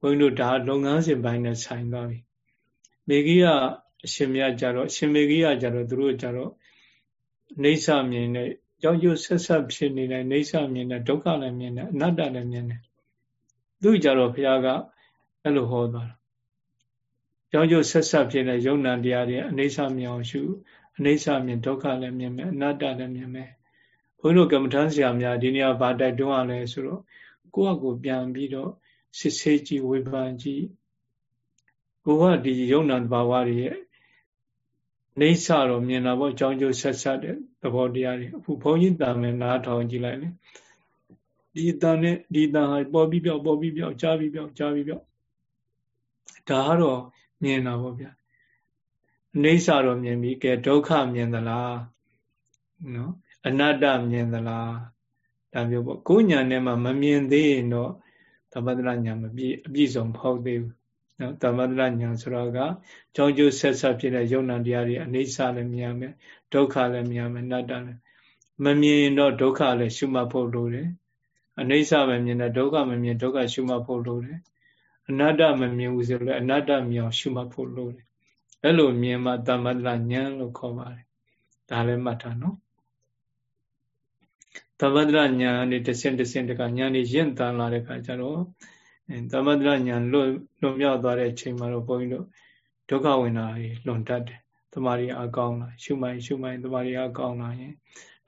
ဘုန်းကြီးတို့ဒါလုပ်ငန်းစဉ်ပိုင်းနဲ့ဆိုင်သွားပြီမေဂိယအရှင်မြတ်ကြတော့အရှင်မေဂိယကြတော့သူတို့ကြတော့နေဆမြင်နဲ့ကြောင့်ကျဆက်ဆက်ဖြစ်နေတဲ့နေဆမြင်တဲ့ဒုက္ခလည်းမြင်တယ်အနတ္တလည်းမြင်တယ်သူကြတော့ဘုရားကအဲ့လိုဟောသွားတာကြောင့်ကျဆက်ဆက်ဖြစ်တဲ့ယုံနာတရားတွေအနေဆမြင်အောင်ရှုအနေဆမြင်ဒုက္ခလည်းမြင်မယ်အနတ္တလည်းမြင်မယ် ဘုန်းကြီးတို့ကမ္မထမ်းဆရာများဒီနေရာဗာတိုက်တွန်းရလဲဆိုတော့ကိုယ့်အကိုပြန်ပြီးတော့စစ်ဆေးကြည့်ဝေဖန်ကြည့်ကိုကဒီယုံနာတဘာဝတွေရဲ့နေဆတော့မြင်တာပေါ့အကြောင်းကျိုးဆက်ဆက်တဲ့သဘောတရားတွေအခုဘုန်းကြီးတန်နဲ့နားထောင်ကြည့်လိုက်လေဒီတန်နဲ့ဒီတန်ဟာပေါ်ပြီးပြောက်ပေါ်ပြီးပြောက်ကြားပြီးပြောက်ကြားပြီးပြောက်ဒါကတော့မြင်တာပေါ့ဗျာနေဆတော့မြင်ပြီးကဲဒုက္ခမြင်သလားနော် အနတ္တမြင်သလားဒါမျိုးပေါ့ကိုညာနဲ့မှမမြင်သေးရင်တော့သမထညာမပြည့်အပြည့်စုံဖောက်သေးဘူးနော်သမထညာဆိုတော့ကကြောင်းကျိုးဆက်ဆက်ဖြစ်တဲ့ယုံနာတရားတွေအနေဆလည်းမြင်ရမယ်ဒုက္ခလည်းမြင်ရမယ်အနတ္တလည်းမမြင်ရင်တော့ဒုက္ခလည်းရှုမှတ်ဖို့လိုတယ်အနေဆပဲမြင်တယ်ဒုက္ခမမြင်ဒုက္ခရှုမှတ်ဖို့လိုတယ်အနတ္တမမြင်ဘူးဆိုလည်းအနတ္တမြင်အောင်ရှုမှတ်ဖို့လိုတယ်အဲ့လိုမြင်မှသမထဉာဏ်လို့ခေါ်ပါတယ်ဒါလည်းမှတ်ထားနော် သမထဉာဏ်နဲ့တစ်ဆင့်တစ်ဆင့်တကဉာဏ်นี่ရင့်တန်လာတဲ့ခါကျတော့သမထဉာဏ်လွတ်လွန်မြောက်သွားတဲ့အချိန်မှာတော့ဘုန်းကြီးတို့ဒုက္ခဝင်တာလွန်တတ်တယ်တမာရီအကောင်းလာရှုမိုင်းရှုမိုင်းတမာရီအကောင်းလာရင်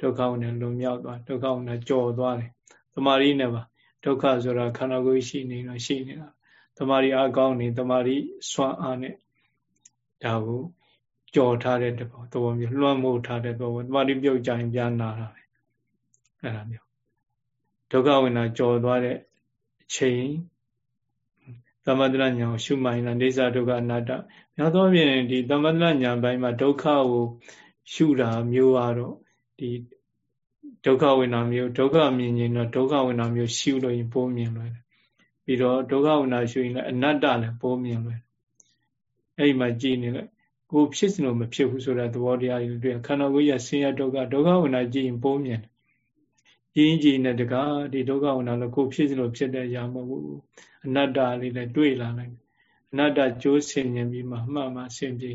ဒုက္ခဝင်တယ်လွန်မြောက်သွားဒုက္ခဝင်တယ်ကြော်သွားတယ်တမာရီနဲ့ပါဒုက္ခဆိုတာခန္ဓာကိုယ်ရှိနေတော့ရှိနေတာတမာရီအကောင်းနေတမာရီစွမ်းအားနဲ့ဒါကိုကြော်ထားတဲ့သဘောမျိုးလွှမ်းမိုးထားတဲ့သဘောတမာရီပြုတ်ကြရင်ပြန်နာတာပဲ အဲ့ဒါမျိုးဒုက္ခဝိနာကြော်သွားတဲ့အချိန်သမထရညာရှုမှိုင်းတာနေစာဒုက္ခအနတ္တများသောဖြင့်ဒီသမထရညာဘိုင်းမှာဒုက္ခကိုရှုတာမျိုးကတော့ဒီဒုက္ခဝိနာမျိုးဒုက္ခမြင်ရင်တော့ဒုက္ခဝိနာမျိုးရှုလို့ရင်ပိုးမြင်လို့ပြီးတော့ဒုက္ခဝနာရှုရင်လည်းအနတ္တလည်းပိုးမြင်လွယ်အဲ့ဒီမှာကြည်နေလိုက်ကိုဖြစ်စလို့မဖြစ်ဘူးဆိုတဲ့သဘောတရားတွေတွေ့ခန္ဓာကိုယ်ရဆင်းရဲဒုက္ခဒုက္ခဝနာကြည်ရင်ပိုးမြင် ကြည်ကြည်နဲ့တကားဒီဒုက္ခဝနာလည်းကိုဖြစ်စလို့ဖြစ်တဲ့အရာမဟုတ်ဘူးအနတ္တလေးလည်းတွေ့လာနိုင်အနတ္တကြိုးဆင်ញင်ပြီးမှမှတ်မှဆင်ပြေ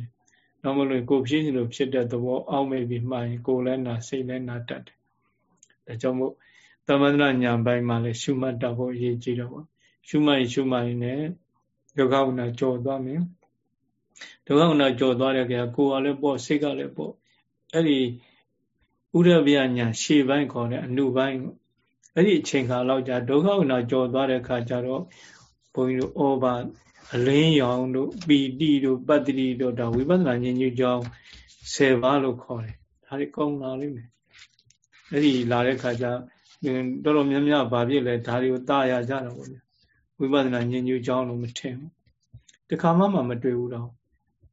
တော့မလို့ကိုဖြစ်စလို့ဖြစ်တဲ့သဘောအောက်မေ့ပြီးမှရင်ကိုယ်လည်းနာစိတ်လည်းနာတတ်တယ်ဒါကြောင့်မို့သမန္တညာပိုင်းမှာလည်းရှုမှတ်တော့ဖို့အရေးကြီးတော့ပေါ့ရှုမှတ်ရင်ရှုမှတ်ရင်လည်းဒုက္ခဝနာကြော်သွားမယ်ဒုက္ခဝနာကြော်သွားတဲ့ကြာကိုယ်ကလည်းပေါ့စိတ်ကလည်းပေါ့အဲ့ဒီ ဥရဗျညာရှေ့ပိုင်းခေါ်တဲ့အနုပိုင်းအဲ့ဒီအချိန်ခါလောက်ကြာဒုက္ခဝနာကြော်သွားတဲ့ခါကျတော့ဘုန်းကြီးတို့ဩဘာအလင်းရောင်တို့ပီတိတို့ပတ္တိတို့ဒါဝိပဿနာဉာဏ်ကြီးကြောင်း10ပါးလို့ခေါ်တယ်ဒါတွေကောင်းလာလိမ့်မယ်အဲ့ဒီလာတဲ့ခါကျတော်တော်များများဘာဖြစ်လဲဒါတွေကိုတာရကြတော့ဗျဝိပဿနာဉာဏ်ကြီးကြောင်းလို့မထင်ဘူးတခါမှမတွေ့ဘူးတော့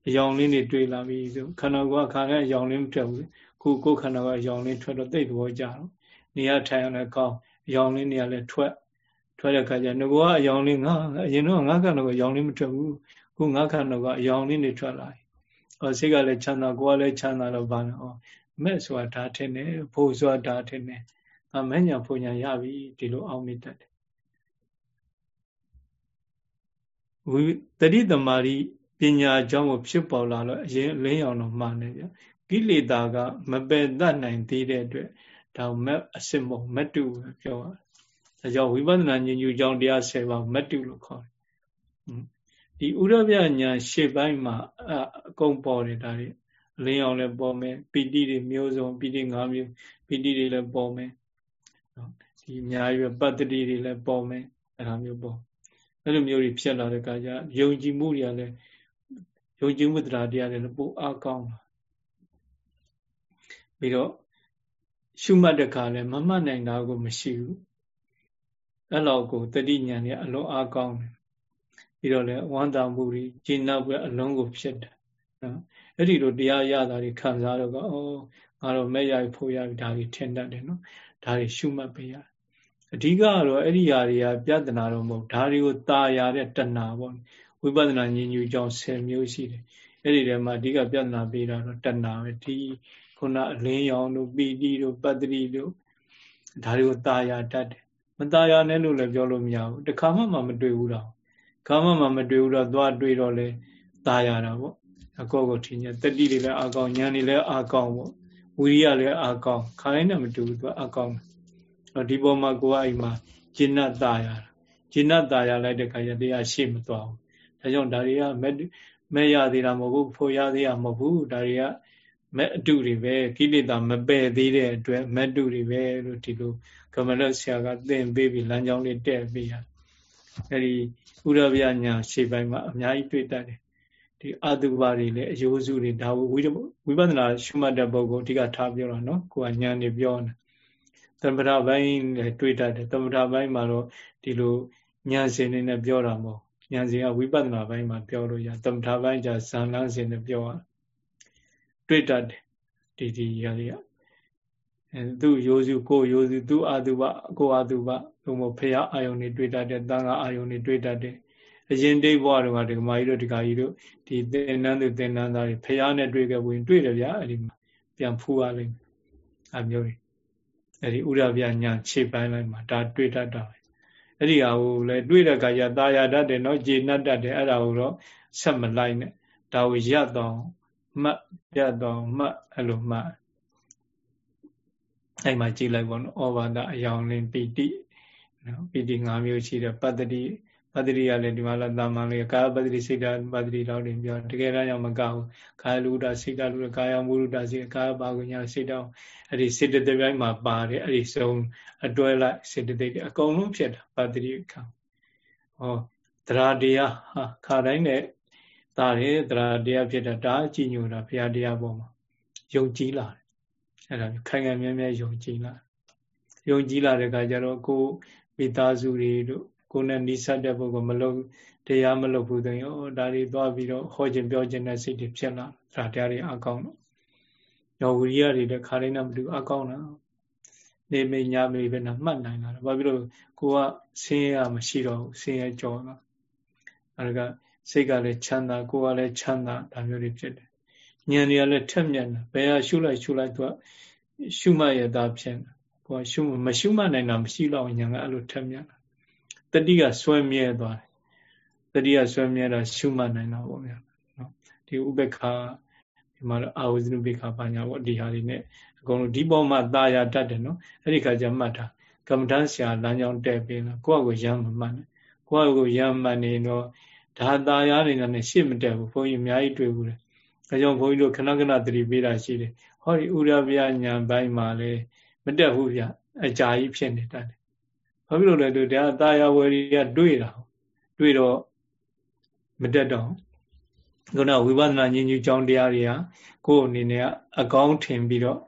အယောင်လေးတွေတွေ့လာပြီဆိုခန္ဓာကိုယ်ကခါနဲ့အယောင်လေးမထွက်ဘူး ခုကိုယ်ခန္ဓာကအယောင်လေးထွက်တော့သိတဲ့သဘောကြတော့နေရာထိုင်အောင်လည်းကောင်းအယောင်လေးနေရာလည်းထွက်ထွက်တဲ့ခါကျငကောကအယောင်လေးငါအရင်တော့ငါခန္ဓာကအယောင်လေးမထွက်ဘူးခုငါခန္ဓာကအယောင်လေးတွေထွက်လာတယ်ဟောစိတ်ကလည်းချမ်းသာကိုယ်ကလည်းချမ်းသာတော့ဘာလဲဟောမဲ့ဆိုတာဒါထင်တယ်ဖို့ဆိုတာဒါထင်တယ်အမညာဖွညာရပြီဒီလိုအောင်မိတတ်တယ်ဝိတတိသမารိပညာကြောင့်ဖြစ်ပေါ်လာတော့အရင်လင်းအောင်တော့မှန်တယ်ဗျ ကိလေသာက မပယ်တတ်နိုင်သေးတဲ့အတွက်ဒါမက်အစစ်မုံမတုပဲပြောတာဒါကြောင့်ဝိပဿနာဉာဏ်ယူကြောင်းတရား10ပါးမတုလို့ခေါ်တယ်ဒီဥရပြညာရှေ့ပိုင်းမှာအကုန်ပေါ်တယ်ဒါတွေလင်းအောင်လည်းပေါ်မယ်ပီတိတွေမျိုးစုံပီတိ၅မျိုးပီတိတွေလည်းပေါ်မယ်ဒီအများကြီးပတ္တိတွေလည်းပေါ်မယ်အဲ့ဒါမျိုးပေါ်အဲ့လိုမျိုးတွေဖြစ်လာတဲ့အခါကျယုံကြည်မှုတွေကလည်းယုံကြည်မှုတရားတရားတွေလည်းပိုအားကောင်းလာ ပြီးတော့ရှုမှတ်တဲ့ခါလည်းမမှတ်နိုင်တာကိုမရှိဘူးအဲ့လောက်ကိုတတိညာနဲ့အလုံးအားကောင်းတယ်ပြီးတော့လည်းဝမ်းသာမှုတွေကျဉ်းနောက်ပဲအလုံးကိုဖြစ်တယ်နော်အဲ့ဒီလိုတရားရတာတွေခံစားတော့ကအော်ငါတော့မဲ့ရဖို့ရပြီဒါတွေထင်တတ်တယ်နော်ဒါတွေရှုမှတ်ပေးရတယ်အဓိကကတော့အဲ့ဒီຢာတွေကပြဿနာတော့မဟုတ်ဒါတွေကိုตาရတဲ့တဏှာပေါ့ဝိပဿနာဉာဏ်ယူကြောင်း10မျိုးရှိတယ်အဲ့ဒီထဲမှာအဓိကပြဿနာပေးတာတော့တဏှာပဲဒီ ခုနအလင်းရောင်တို့ပီတိတို့ပတ္တိတို့ဒါတွေကိုตาရတတ်တယ်မตาရနဲ့လို့လည်းပြောလို့မရဘူးတခါမှမမတွေ့ဘူးတော့ခါမှမမတွေ့ဘူးတော့သွားတွေ့တော့လေตาရတာပေါ့အကောကိုထင်ရတတိတွေလည်းအကောင်ဉာဏ်တွေလည်းအကောင်ပေါ့ဝိရိယလည်းအကောင်ခါတိုင်းနဲ့မတူဘူးသူအကောင်တော့ဒီပေါ်မှာကိုကအိမ်မှာဂျင်းနတ်ตาရတာဂျင်းနတ်ตาရလိုက်တဲ့ခါကျတရားရှေ့မသွားဘူးဒါကြောင့်ဒါတွေကမဲ့မဲ့ရသေးတာမဟုတ်ဘူးဖို့ရသေးတာမဟုတ်ဘူးဒါတွေက မဲ့အတုတွေပဲကိလေသာမပယ်သေးတဲ့အတွက်မဲ့တုတွေပဲလို့ဒီလိုကမလဆရာကသင်ပေးပြီးလမ်းကြောင်းလေးတဲ့ပေးရအဲဒီဥရဗျညာရှေ့ပိုင်းမှာအများကြီးတွေ့တတ်တယ်ဒီအတုပါတွေလည်းအယိုးစုတွေဒါဝိဝိပဿနာရှုမှတ်တဲ့ပုဂ္ဂိုလ်အဓိကထားပြောတာနော်ကိုကညာနေပြောနေသမထပိုင်းလည်းတွေ့တတ်တယ်သမထပိုင်းမှာတော့ဒီလိုညာစင်နေနဲ့ပြောတာမဟုတ်ဉာဏ်စဉ်ကဝိပဿနာပိုင်းမှာပြောလို့ရသမထပိုင်းကျဇာလန်းစဉ်နဲ့ပြောရ တွေ့တတ်တယ်ဒီဒီရလေးကအဲသူ့ရိုးစုကိုရိုးစုသူ့အာတုပကိုအာတုပဘုံမဖရာအာယုန်တွေတွေ့တတ်တယ်တန်ခါအာယုန်တွေတွေ့တတ်တယ်အရင်တိတ်ဘဝတုန်းကဒီကမာကြီးတို့ဒီကကြီးတို့ဒီသင်္นานသူသင်္นานသားတွေဖရာနဲ့တွေ့ခဲ့ဝင်တွေ့တယ်ဗျာအဲ့ဒီမှာပြန်ဖူးရလိမ့်မယ်အမျိုးတွေအဲ့ဒီဥရဗျညာခြေပိုင်းလိုက်မှာဒါတွေ့တတ်တာပဲအဲ့ဒီဟာကိုလည်းတွေးတဲ့အခါကျตาရတတ်တယ်နော်ကျေနပ်တတ်တယ်အဲ့ဒါကိုတော့ဆက်မလိုက်နဲ့ဒါကိုရတော့ မှတ်ရတော့မှတ်အဲ့လိုမှတ်အဲ့မှာကြည့်လိုက်ပေါ့နော်ဩဘာဒအယောင်လင်းပီတိနော်ပီတိ၅မျိုးရှိတယ်ပတ္တိပတ္တိကလည်းဒီမှာလာတာမှန်လေးကာယပတ္တိစိတ်ဓာပတ္တိတော့တင်ပြောတကယ်တော့မကောက်ဘူးကာယလူဒစိတ်ဓာလူကာယမူလူဒစိတ်ကာယပါကညာစိတ်တော့အဲ့ဒီစေတသိက်ပိုင်းမှာပါတယ်အဲ့ဒီစုံအတွဲလိုက်စေတသိက်အကုန်လုံးဖြစ်တာပတ္တိခံဟောတရားတရားဟာခါတိုင်းနဲ့ ဒါတွေတရားတရားဖြစ်တာဒါအကြည့်ညိုတာဘုရားတရားပေါ်မှာယုံကြည်လာတယ်အဲ့ဒါခိုင်ခိုင်မြဲမြဲယုံကြည်လာယုံကြည်လာတဲ့အခါကျတော့ကိုမိသားစုတွေတို့ကိုယ်နဲ့နှိစက်တဲ့ပုဂ္ဂိုလ်မလုပ်တရားမလုပ်ဘူးဆိုရင်ဩဒါတွေသွားပြီးတော့ဟောခြင်းပြောခြင်းတဲ့စိတ်တွေဖြစ်လာဒါတရားတွေအကောင်းတော့ယောဝီရိယတွေလည်းခါတိုင်းနဲ့မတူအကောင်းတာနေမိညမိပဲနာမှတ်နိုင်တာဘာဖြစ်လို့ကိုကဆင်းရဲမရှိတော့ဘူးဆင်းရဲကြောတော့အဲဒါက စိတ်ကလည်းချမ်းသာကိုယ်ကလည်းချမ်းသာဒါမျိုးတွေဖြစ်တယ်ဉာဏ်တွေကလည်းထက်မြက်တယ်ဘယ်ဟာရှုလိုက်ရှုလိုက်သူကရှုမှတ်ရတာဖြစ်တယ်ကိုယ်ရှုမရှုမှတ်နိုင်တာမရှိတော့ဉာဏ်ကအဲ့လိုထက်မြက်တာတတိကဆွဲမြဲသွားတယ်တတိကဆွဲမြဲတာရှုမှတ်နိုင်တာပေါ့ဗျာနော်ဒီဥပ္ပခာဒီမှာအာဝဇနုပိခာပါညာပေါ့ဒီဟာတွေ ਨੇ အကုန်လုံးဒီပေါ်မှာตาရတတ်တယ်နော်အဲ့ဒီခါကျမှတ်တာကမ္မဋ္ဌာန်းဆရာလမ်းကြောင်းတက်ပြီးတော့ကိုယ့်အကိုရမ်းမမှတ်နဲ့ကိုယ့်အကိုရမ်းမှတ်နေတော့ ဒါသာယာတွေကလည်းရှေ့မတက်ဘူးဘုန်းကြီးအများကြီးတွေ့ဘူးလေအဲကြောင့်ဘုန်းကြီးတို့ခဏခဏသတိပေးတာရှိတယ်ဟောဒီဥရဗျာညာပိုင်းမှာလည်းမတက်ဘူးဗျအကြာကြီးဖြစ်နေတတ်တယ်ဘာဖြစ်လို့လဲသူဒါသာယာဝယ်တွေကတွေ့တာတွေ့တော့မတက်တော့ခုနဝိပဿနာဉာဏ်ကြီးကြောင်းတရားတွေကကိုယ်အနေနဲ့အကောင်းထင်ပြီးတော့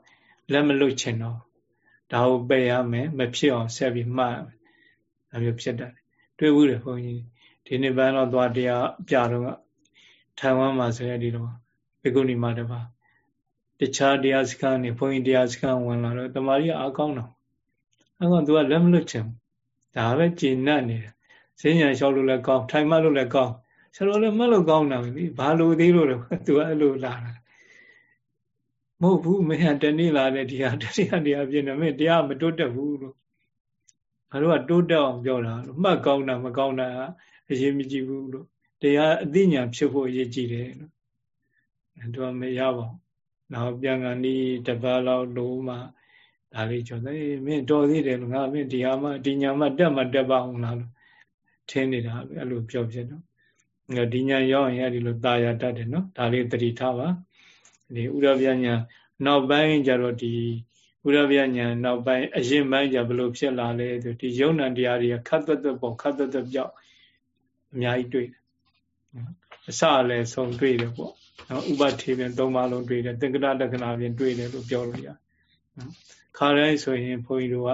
လက်မလွတ်ချင်တော့ဒါကိုပယ်ရမယ်မဖြစ်အောင်ဆက်ပြီးမှတ်ဒါမျိုးဖြစ်တတ်တယ်တွေ့ဘူးတယ်ဘုန်းကြီး ဒီနေ့ပန်းတော့သွားတရားပြတော့ကထိုင်ဝမ်မှာဆိုရဒီတော့ဘေကုဏီမှာတပါတခြားတရားစခန်းနေဘုန်းကြီးတရားစခန်းဝင်လာတော့တမာရီအကောင်းတော့အကောင်သူကလက်မလွတ်ချင်ဒါပဲကျင့်납နေတယ်ဈဉ္ညာလျှောက်လို့လည်းကောင်းထိုင်မှလို့လည်းကောင်းဆရာတော်လည်းမှတ်လို့ကောင်းတာပဲဘာလို့သေးလို့လဲသူကအဲ့လိုလာတာမဟုတ်ဘူးမင်းကတနေ့လာတဲ့ဒီဟာတရားတရားပြင်းတယ်မင်းတရားမတိုးတက်ဘူးလို့ငါတို့ကတိုးတက်အောင်ပြောတာလို့မှတ်ကောင်းတာမကောင်းတာ အရေးမကြီးဘူးလို့တရားအသိဉာဏ်ဖြစ်ဖို့အရေးကြီးတယ်လို့သူကမရပါဘူးနောက်ပြန်ကန်ဒီတပတ်လောက်လို့မှဒါလေးကြောတယ်မင်းတော်သေးတယ်လို့ငါမင်းဒီဟာမှဒီညာမှတက်မှတက်ပါအောင်လားလို့ထင်းနေတာအဲ့လိုပြောဖြစ်တော့ဒီညာရောက်ရင်အဲ့ဒီလိုตายရတတ်တယ်နော်ဒါလေးသတိထားပါဒီဥရဗျညာနောက်ပိုင်းကျတော့ဒီဥရဗျညာနောက်ပိုင်းအရင်ပိုင်းကျဘလို့ဖြစ်လာလဲဆိုဒီယုံနံတရားတွေကခတ်သွက်သွက်ပေါ့ခတ်သွက်သွက်ပြောက် အများကြီးတွေ့တယ်အစလည်းဆုံးတွေ့တယ်ပေါ့နော်ဥပထေပြန်သုံးပါလုံးတွေ့တယ်သင်္ကတလက္ခဏာပြန်တွေ့တယ်လို့ပြောလို့ရခါတိုင်းဆိုရင်ဘုန်းကြီးတို့က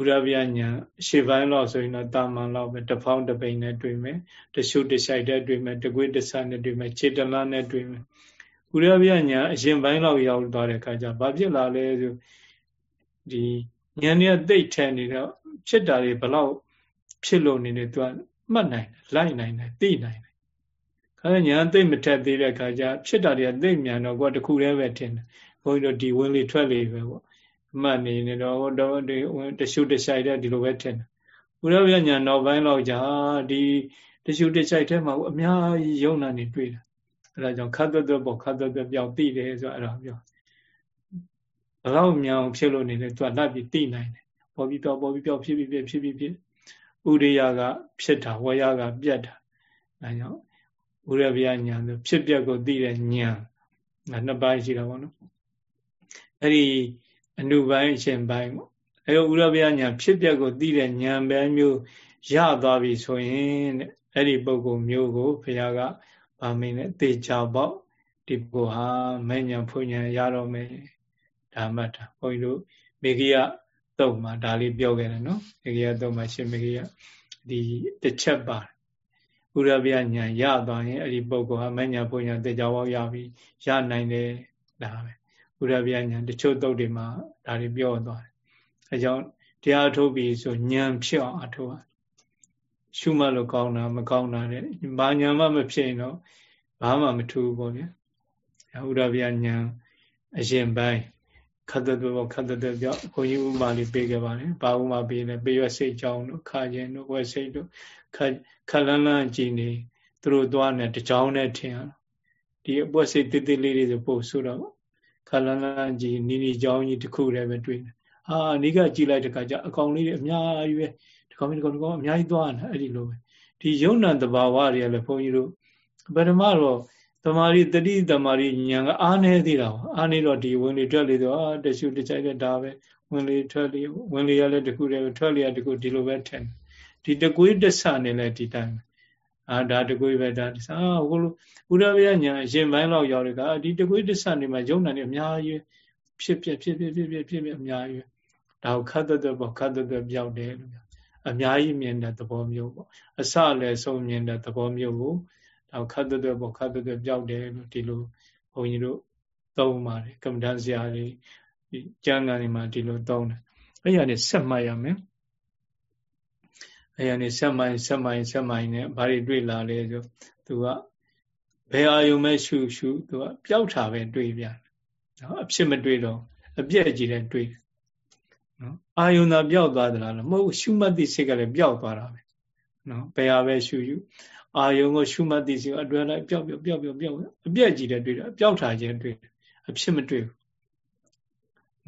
ဥရဗျညာရှေ့ပိုင်းလောက်ဆိုရင်တော့တာမန်လောက်ပဲတဖောင်းတပိန်နဲ့တွေ့မယ်တရှုတရှိုက်တဲ့တွေ့မယ်တကွေးတဆနဲ့တွေ့မယ်ခြေတလားနဲ့တွေ့မယ်ဥရဗျညာအရင်ပိုင်းလောက်ရောက်သွားတဲ့အခါကျဘာဖြစ်လာလဲဆိုဒီဉာဏ်နဲ့သိတ်ထဲနေတော့ဖြစ်တာတွေဘလောက်ဖြစ်လို့နေနေသူက မှတ်နိုင်တယ်လိုက်နိုင်တယ်သိနိုင်တယ်ခါညာသိမထက်သေးတဲ့အခါကျဖြစ်တာတွေကသိမြန်တော့ကိုယ်တခုတည်းပဲထင်တယ်ဘုန်းကြီးတို့ဒီဝင်လေထွက်လေပဲပေါ့မှတ်နေနေတော့တော့ဒီတရှုတရှိုက်တဲ့ဒီလိုပဲထင်တယ်ဘုရားဗျာညာနောက်ပိုင်းလောက်ကြာဒီတရှုတရှိုက်ထဲမှာအများကြီးယုံနာနေတွေ့တယ်အဲဒါကြောင့်ခတ်သွက်သွက်ပေါ့ခတ်သွက်သွက်ပြောင်းသိတယ်ဆိုအဲ့ဒါပြောဘလောက်မြောင်ဖြစ်လို့နေလဲသူကလက်ပြီးသိနိုင်တယ်ပေါ်ပြီးပြောင်းပေါ်ပြီးပြောင်းဖြစ်ပြီးဖြစ်ဖြစ်ပြီးဖြစ် ဥရိယကဖြစ်တာဝရကပြတ်တာအဲကြောင့်ဥရဗျာညာဆိုဖြစ်ပြက်ကိုသိတဲ့ညာနှစ်ပိုင်းရှိတာပေါ့နော်အဲ့ဒီအနုပိုင်းအရှင်ပိုင်းပေါ့အဲဥရဗျာညာဖြစ်ပြက်ကိုသိတဲ့ညာပဲမျိုးရသွားပြီဆိုရင်အဲ့ဒီပုဂ္ဂိုလ်မျိုးကိုဘုရားကဗာမင်းနဲ့တေချာပေါက်ဒီပုဟာမဲ့ညာဖွညာရတော့မယ်ဒါမှတ်တာဘုန်းကြီးတို့မေဂိယ တုတ်မှာဒါလေးပြောခဲ့တယ်နော်မေဂိယတုတ်မှာရှင်မေဂိယဒီတစ်ချက်ပါတယ်ဥရဗျညာရသွားရင်အဲ့ဒီပုဂ္ဂိုလ်ဟာမဲ့ညာဖွညာတေချာပေါက်ရပြီရနိုင်တယ်ဒါပဲဥရဗျညာတချို့တုတ်တွေမှာဒါတွေပြောသွားတယ်အဲကြောင့်တရားထုတ်ပြီးဆိုဉာဏ်ဖြစ်အောင်အထုတ်ရရှုမှတ်လို့ကောင်းတာမကောင်းတာတဲ့ဘာညာမှမဖြစ်ရင်တော့ဘာမှမထူဘူးပေါ့ဗျာဥရဗျာညာအရင်ပိုင်း ခတ်တဲ့ဘောခတ်တဲ့ပြောခွန်ကြီးဥမာလေးပေးခဲ့ပါတယ်ဘာဥမာပေးလဲပေးရစိတ်ကြောင်းတို့ခါခြင်းတို့ဝဲစိတ်တို့ခက်ခက်လန်းလန်းကြည်နေသူတို့သွားနေတကြောင်းနဲ့ထင်ရဒီအပွက်စိတ်တိတိလေးတွေဆိုပို့ဆိုတော့ခက်လန်းလန်းကြည်နီနီကြောင်းကြီးတစ်ခုတည်းပဲတွေ့တယ်အာအနိကကြည်လိုက်တဲ့ခါကျအကောင်လေးတွေအများကြီးပဲဒီကောင်ဒီကောင်ဒီကောင်အများကြီးသွားတယ်အဲ့ဒီလိုပဲဒီယုံ nant တဘာဝတွေကလည်းဘုန်းကြီးတို့ပထမတော့ တမာရီတတိတမာရီဉာဏ်ကအားနေသေးတာအားနေတော့ဒီဝင်လေထွက်လေတော့အာတရှုတချိုက်တဲ့ဒါပဲဝင်လေထွက်လေဝင်လေရလဲတခုတည်းထွက်လေရတခုဒီလိုပဲထင်ဒီတကွေးတဆနဲ့လည်းဒီတိုင်းအာဒါတကွေးပဲဒါတဆအာဟိုလိုဥရဗျာညာအရှင်ပိုင်းလောက်ရောက်တဲ့ကဒီတကွေးတဆနေမှာယုံ nant နေအများကြီးဖြစ်ဖြစ်ဖြစ်ဖြစ်ဖြစ်ဖြစ်ဖြစ်အများကြီးဒါကိုခတ်သက်သက်ပေါ့ခတ်သက်သက်ပြောက်တယ်လို့အများကြီးမြင်တဲ့သဘောမျိုးပေါ့အစလည်းဆုံးမြင်တဲ့သဘောမျိုးကို ဒါခတ်သက်သက်ပေါ့ခတ်သက်သက်ပြောက်တယ်လို့ဒီလိုဘုန်းကြီးတို့သုံးပါတယ်ကမ္မဋ္ဌာန်းဆရာတွေဒီကျမ်းဂန်တွေမှာဒီလိုသုံးတယ်အဲ့ရနေဆက်မှတ်ရမယ်အဲ့ရနေဆက်မှတ်ဆက်မှတ်ဆက်မှတ်နဲ့ဘာတွေတွေ့လာလဲဆိုသူကဘယ်အာယုံမဲ့ရှုရှုသူကပျောက်တာပဲတွေ့ပြန်နော်အဖြစ်မတွေ့တော့အပြည့်ကြီးတဲ့တွေ့နော်အာယုံသာပျောက်သွားသလားမဟုတ်ရှုမှတ်သည့်စိတ်ကလည်းပျောက်သွားတာပဲနော်ဘယ်ဟာပဲရှုရှု အာယုံကိုရှုမှတ်သည့်စိတ်အတွဲလိုက်ပျောက်ပျောက်ပျောက်ပျောက်ပျောက်အပြည့်ကြီးတဲ့တွေ့တာပျောက်တာခြင်းတွေ့အဖြစ်မတွေ့ဘူး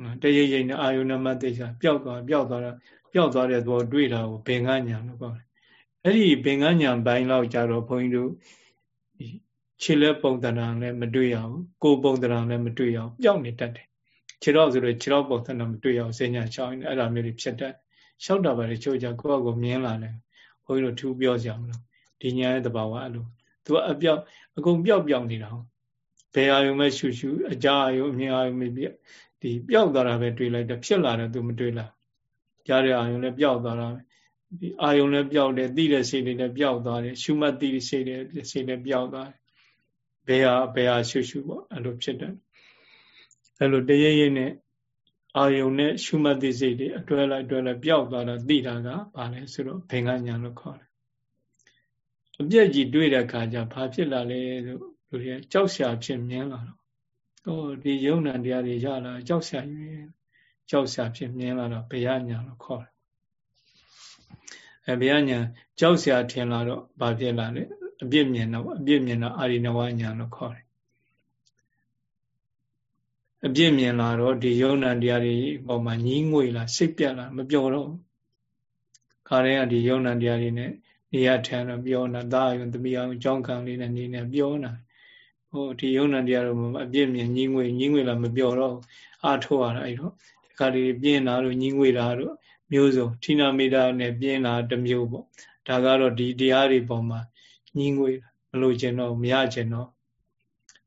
နော်တရိပ်ရိပ်နဲ့အာယုံနမသိချာပျောက်သွားပျောက်သွားတာပျောက်သွားတဲ့သဘောတွေ့တာကိုဘင်္ဂညာလို့ပြောတယ်အဲ့ဒီဘင်္ဂညာဘိုင်းလောက်ကြတော့ဘုန်းကြီးတို့ခြေလက်ပုံတဏ္ဍာလည်းမတွေ့ရဘူးကိုယ်ပုံတဏ္ဍာလည်းမတွေ့ရဘူးပျောက်နေတတ်တယ်ခြေတော့ဆိုလို့ခြေတော့ပုံတဏ္ဍာမတွေ့ရဘူးစဉ္ညာချောင်းနေအဲ့ဒါမျိုးတွေဖြစ်တတ်လျှောက်တာပါလေချိုးကြကိုယ့်အကိုမြင်လာတယ်ဘုန်းကြီးတို့ထူးပြောကြမလို့ ဒီညာရဲ့တဘာဝအဲ့လိုသူကအပြောက်အကုန်ပျောက်ပျောက်နေတာဟုတ်ဘယ်အာယုံမဲ့ရှူရှူအကြအာယုံအမြင်အာယုံမပြဒီပျောက်သွားတာပဲတွေးလိုက်တယ်ဖြစ်လာတယ်သူမတွေးလာကြားတဲ့အာယုံလည်းပျောက်သွားတာပဲဒီအာယုံလည်းပျောက်တယ်သိတဲ့စိတ်တွေလည်းပျောက်သွားတယ်ရှုမှတ်သိတဲ့စိတ်တွေစိတ်လည်းပျောက်သွားတယ်ဘယ်ဟာဘယ်ဟာရှုရှုပေါ့အဲ့လိုဖြစ်တယ်အဲ့လိုတရရိပ်နဲ့အာယုံနဲ့ရှုမှတ်သိစိတ်တွေအတွဲလိုက်အတွဲလိုက်ပျောက်သွားတာသိတာကဘာလဲဆိုတော့ဘင်္ဂညာလို့ခေါ်တယ် အပြည့်ကြီးတွေ့တဲ့အခါကျဘာဖြစ်လာလဲဆိုလူတွေကြောက်ရှာဖြစ်မြင်လာတော့ဟောဒီယုံနာတရားတွေရလာကြောက်ရှာရင်ကြောက်ရှာဖြစ်မြင်လာတော့ဘုရားညာလို့ခေါ်တယ်အဲဘုရားညာကြောက်ရှာထင်လာတော့ဘာဖြစ်လာလဲအပြစ်မြင်တော့အပြစ်မြင်တော့အာရိနဝညာလို့ခေါ်တယ်အပြစ်မြင်လာတော့ဒီယုံနာတရားတွေပေါ်မှာညင်းငွေလာစိတ်ပြက်လာမပြောတော့ခါတဲ့ကဒီယုံနာတရားတွေနဲ့ နေရထန်တော့ပြောနာသားယုံသမီးအောင်ကြောင်းခံလေးနဲ့နေနေပြောနာဟိုဒီယုံနာတရားတို့အပြစ်မြင်ညင်းငွေညင်းငွေလာမပြောတော့အာထိုးရတာအဲ့တော့ဒီခါဒီပြင်းလာလို့ညင်းငွေလာတော့မျိုးစုံဌိနာမေတာနဲ့ပြင်းလာတစ်မျိုးပေါ့ဒါကတော့ဒီတရားတွေပေါ်မှာညင်းငွေမလို့ကျင်တော့မရကျင်တော့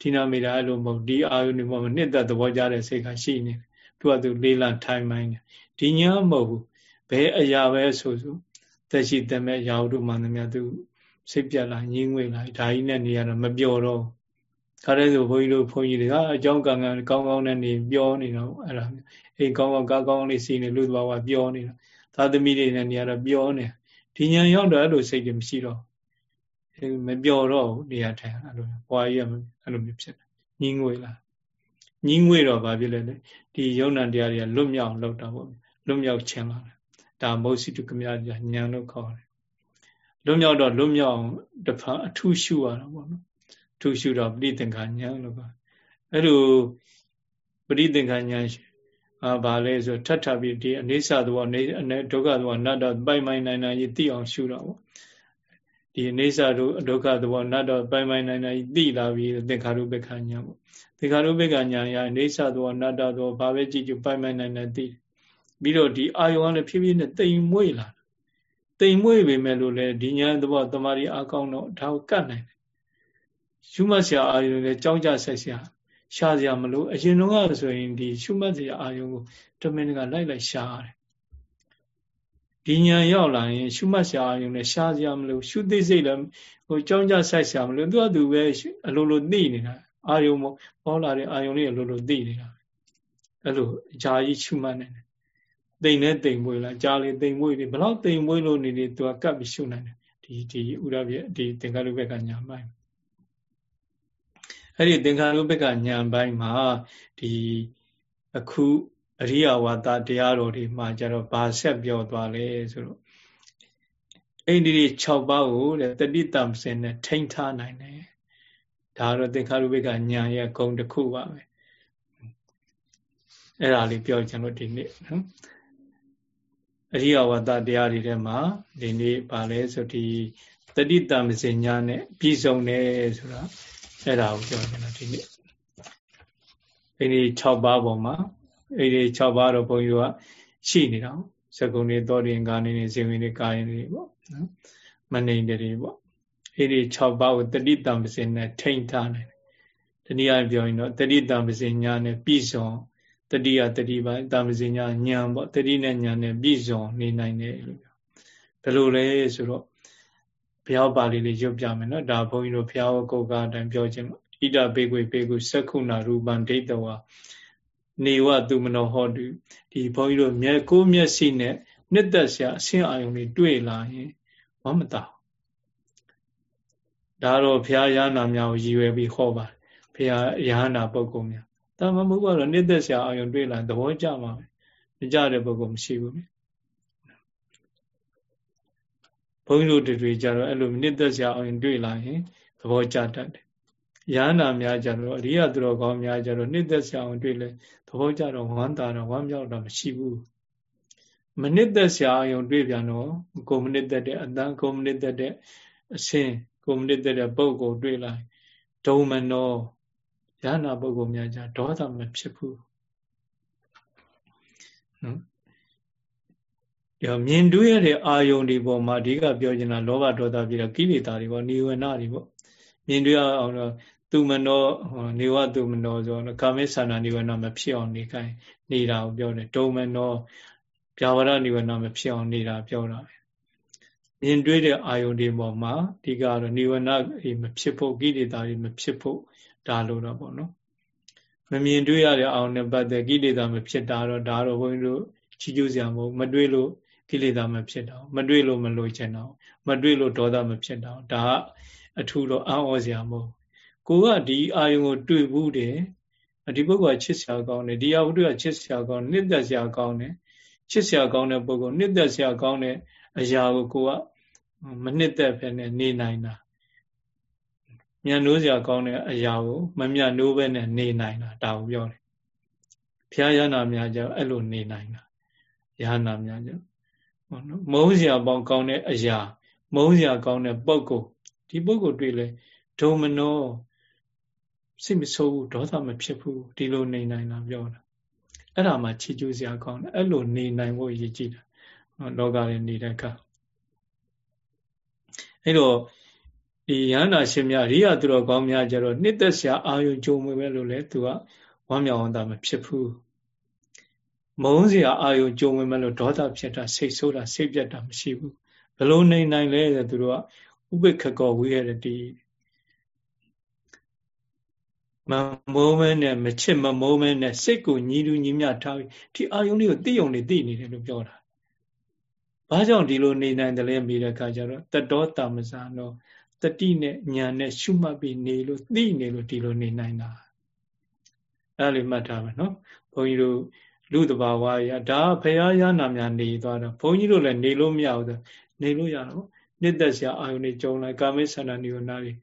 ဌိနာမေတာအဲ့လိုမဟုတ်ဒီအာယုန်တွေပေါ်မှာနှစ်သက်သဘောကြတဲ့စိတ်ကရှိနေတယ်သူကသူလေးလံထိုင်မိုင်းတယ်ဒီညာမဟုတ်ဘူးဘယ်အရာပဲဆိုဆို သက်ရှိသက်မဲ့ရာဟုတုမှန်သမျှသူစိတ်ပြက်လာညင်းငွေလာဒါကြီးနဲ့နေရတော့မပျော်တော့ခါတဲ့ဆိုဘုန်းကြီးတို့ဘုန်းကြီးတွေကအကြောင်းကံကံကောင်းကောင်းနဲ့နေပြောနေတော့အဲ့ဒါအိမ်ကောင်းကောင်းကားကောင်းလေးစီနေလူသဘာဝပြောနေတာသာသမီတွေနဲ့နေရတော့ပြောနေဒီညာရောက်တော့အဲ့လိုစိတ်တွေမရှိတော့မပျော်တော့ဘူးနေရာထိုင်အဲ့လိုဘွားကြီးကအဲ့လိုမျိုးဖြစ်တယ်ညင်းငွေလာညင်းငွေတော့ဘာဖြစ်လဲဒီယုံ nant တရားတွေကလွတ်မြောက်လောက်တာပေါ့လွတ်မြောက်ခြင်းလာတယ် ဒါမௌစီတုကမြညာညာလို့ခေါ်တယ်လွတ်မြောက်တော့လွတ်မြောက်တဖန်အထုရှုရတာပေါ့နော်အထုရှုတော့ပဋိသင်္ခာညာလို့ခေါ်အဲ့လိုပဋိသင်္ခာညာအာဘာလဲဆိုထပ်ထပ်ပြီးဒီအနေဆသဘောအနေဒုက္ခသဘောနတ္တပိုင်ပိုင်နိုင်နိုင်သိအောင်ရှုတာပေါ့ဒီအနေဆတို့ဒုက္ခသဘောနတ္တပိုင်ပိုင်နိုင်နိုင်သိလာပြီးသင်္ခါရုပ္ပခာညာပေါ့သင်္ခါရုပ္ပခာညာရအနေဆသဘောနတ္တသဘောဘာပဲကြည့်ကြည့်ပိုင်ပိုင်နိုင်နိုင်သိ ပြီးတော့ဒီအာယုံကလည်းဖြည်းဖြည်းနဲ့တိမ်မွေ့လာတိမ်မွေ့ပေမဲ့လို့လည်းဒီညာသဘောတမာရီအကောင်းတော့ဒါကိုကတ်နိုင်တယ်ရှုမှတ်စရာအာယုံလည်းကြောင်းကြဆက်စရာရှားစရာမလိုအရင်တော့ကဆိုရင်ဒီရှုမှတ်စရာအာယုံကိုတမင်ကလိုက်လိုက်ရှားရတယ်ဒီညာရောက်လာရင် ရှုမှတ်စရာအာယုံနဲ့ရှားစရာမလိုရှုသိစိတ်လည်းဟိုကြောင်းကြဆက်စရာမလိုသူကသူပဲအလိုလိုသိနေတာအာယုံပေါ်လာတဲ့အာယုံလေးအလိုလိုသိနေတာအဲ့လိုအကြာကြီးရှုမှတ်နေတယ် တိမ်နဲ့တိမ်မွေးလားကြားလေတိမ်မွေးလေဘလောက်တိမ်မွေးလို့နေနေသူကကပ်ပြီးရှုနိုင်တယ်ဒီဒီဥရပြဒီသင်္ခါရုပ္ပကညာပိုင်းအဲ့ဒီသင်္ခါရုပ္ပကညာပိုင်းမှာဒီအခုအရိယဝါဒတရားတော်တွေမှာကျတော့ဘာဆက်ပြောသွားလဲဆိုတော့အိန္ဒိရီ6ပါးကိုတဲ့တတိတံစင်နဲ့ထိန်းထားနိုင်တယ်ဒါတော့သင်္ခါရုပ္ပကညာရဲ့ဂုံတစ်ခုပါပဲအဲ့ဒါလေးပြောချင်လို့ဒီနေ့နော် အရိယဝတ္တတရားတွေထဲမှာဒီနေ့ဗာလဲဆိုဒီတတိတမစင်ညာနဲ့ပြီးဆုံးတယ်ဆိုတာအဲ့ဒါကိုပြောနေတာဒီနေ့အဲ့ဒီ6ပါးပေါ်မှာအဲ့ဒီ6ပါးတော့ဘုန်းကြီးကရှိနေတာစကုံတွေသောတင်ကာနေနေဇေဝင်တွေကာရင်တွေပေါ့နော်မနေတွေပေါ့အဲ့ဒီ6ပါးကိုတတိတမစင်နဲ့ထိမ့်ထားတယ်တနည်းအားဖြင့်ပြောရင်တော့တတိတမစင်ညာနဲ့ပြီးဆုံး တတိယတတိပိုင်းတာမဇင်ညာညံပေါ့တတိနဲ့ညံနဲ့ပြည့်စုံနေနိုင်တယ်လို့ပြောဘယ်လိုလဲဆိုတော့ဘုရားပါဠိလေးရွတ်ပြမယ်နော်ဒါဘုန်းကြီးတို့ဘုရားကုတ်ကအတိုင်းပြောခြင်းဣဒဘေကွေဘေကွစက္ခုနာရူပံဒိဋ္ဌဝါနေဝသူမနောဟောတုဒီဘုန်းကြီးတို့မျက်ကိုမျက်စိနဲ့နှစ်သက်စရာအဆင်းအာယုန်တွေတွေ့လာရင်ဝမ်းမသာဒါတော့ဘုရားရဟနာများကိုရည်ရွယ်ပြီးဟောပါတယ်ဘုရားရဟနာပုဂ္ဂိုလ်များ တာမမှုကတော့နှစ်သက်စရာအာယုန်တွေ့လာသဘောကျမှာပဲမကြတဲ့ပုဂ္ဂိုလ်မရှိဘူးဘုန်းကြီးတို့တွေကြတော့အဲ့လိုနှစ်သက်စရာအာယုန်တွေ့လာရင်သဘောကျတတ်တယ်ရဟနာများကြတော့အရိယသူတော်ကောင်းများကြတော့နှစ်သက်စရာအောင်တွေ့လဲသဘောကျတော့ဝမ်းသာတော့ဝမ်းမြောက်တော့မရှိဘူးမနစ်သက်စရာအောင်တွေ့ပြန်တော့ကိုမနစ်သက်တဲ့အတန်ကိုမနစ်သက်တဲ့အဆင်းကိုမနစ်သက်တဲ့ပုဂ္ဂိုလ်တွေ့လိုက်ဒုံမနော ရဟနာပုဂ္ဂိုလ်များကြဒေါသမဖြစ်ဘူးနော်ဒီမြင်တွေ့ရတဲ့အာယုန်ဒီပေါ်မှာအဓိကပြောချင်တာလောဘဒေါသပြီးတော့ကိလေသာတွေပေါ့နိဝရဏတွေပေါ့မြင်တွေ့အောင်တော့သူမနောနေဝသူမနောဆိုတော့ကာမိသနာနိဝရဏမဖြစ်အောင်နေခိုင်းနေတာကိုပြောတယ်ဒုံမနောပြာဝရနိဝရဏမဖြစ်အောင်နေတာပြောတာပဲမြင်တွေ့တဲ့အာယုန်ဒီပေါ်မှာအဓိကတော့နိဝရဏမဖြစ်ဖို့ကိလေသာတွေမဖြစ်ဖို့ ဒါလို့တော့ပေါ့နော်မမြင်တွေ့ရတဲ့အာယုန်နဲ့ပတ်သက်ကိလေသာမဖြစ်တာတော့ဒါတော့ဘုန်းကြီးတို့ချီးကျူးစရာမဟုတ်မတွေ့လို့ကိလေသာမဖြစ်တော့မတွေ့လို့မလိုချင်တော့မတွေ့လို့ဒေါသမဖြစ်တော့ဒါကအထူးတော့အံ့ဩစရာမဟုတ်ကိုကဒီအာယုံကိုတွေ့ဘူးတယ်ဒီပုဂ္ဂိုလ်ကချစ်စရာကောင်းတယ်ဒီအာဟုတုကချစ်စရာကောင်းနှစ်သက်စရာကောင်းတယ်ချစ်စရာကောင်းတဲ့ပုဂ္ဂိုလ်နှစ်သက်စရာကောင်းတဲ့အရာကိုကိုကမနှစ်သက်ပဲနဲ့နေနိုင်တာ မြတ်နိုးစရာကောင်းတဲ့အရာကိုမမြတ်နိုးပဲနဲ့နေနိုင်တာဒါကိုပြောတယ်ဘုရားရဟနာများကြောင့်အဲ့လိုနေနိုင်တာရဟနာများကြောင့်ဟုတ်နော်မုန်းစရာပေါင်းကောင်းတဲ့အရာမုန်းစရာကောင်းတဲ့ပုဂ္ဂိုလ်ဒီပုဂ္ဂိုလ်တွေ့လဲဒုံမနောစိတ်မဆိုးဘူးဒေါသမဖြစ်ဘူးဒီလိုနေနိုင်တာပြောတာအဲ့ဒါမှချီကျူးစရာကောင်းတယ်အဲ့လိုနေနိုင်ဖို့ရည်ကြည်တာလောကရဲ့နေတဲ့အခါအဲ့တော့ ဒီရဟန္တာရှင်များရိယသူတော်ကောင်းများကြတော့နှစ်သက်စရာအာယုံကြုံမွေပဲလို့လဲသူကဝမ်းမြောက်ဝမ်းသာမဖြစ်ဘူးမုန်းစရာအာယုံကြုံဝင်မဲ့လို့ဒေါသဖြစ်တာစိတ်ဆိုးတာစိတ်ပြတ်တာမရှိဘူးဘလို့နေနိုင်လဲဆိုသူတို့ကဥပိ္ပခကောဝိရတိမမုန်းမဲနဲ့မချစ်မမုန်းမဲနဲ့စိတ်ကိုညီလူညီမျှထားပြီးဒီအာယုံလေးကိုသိုံနေသိနေတယ်လို့ပြောတာဘာကြောင့်ဒီလိုနေနိုင်တယ်လဲမိတဲ့အခါကျတော့တတောတာမဇာနော တတိနဲ့ညာနဲ့ရှုမှတ်ပြီးနေလို့သိနေလို့ဒီလိုနေနိုင်တာအဲ့လိုမှတ်ထားပါနော်ဘုန်းကြီးတို့လူတဘာဝရဒါဖရာရနာများနေသွားတော့ဘုန်းကြီးတို့လည်းနေလို့မရဘူးနေလို့ရတော့နှစ်သက်စရာအာယုန်တွေကြုံလိုက်ကာမိဆန္ဒနိဝနာတွေ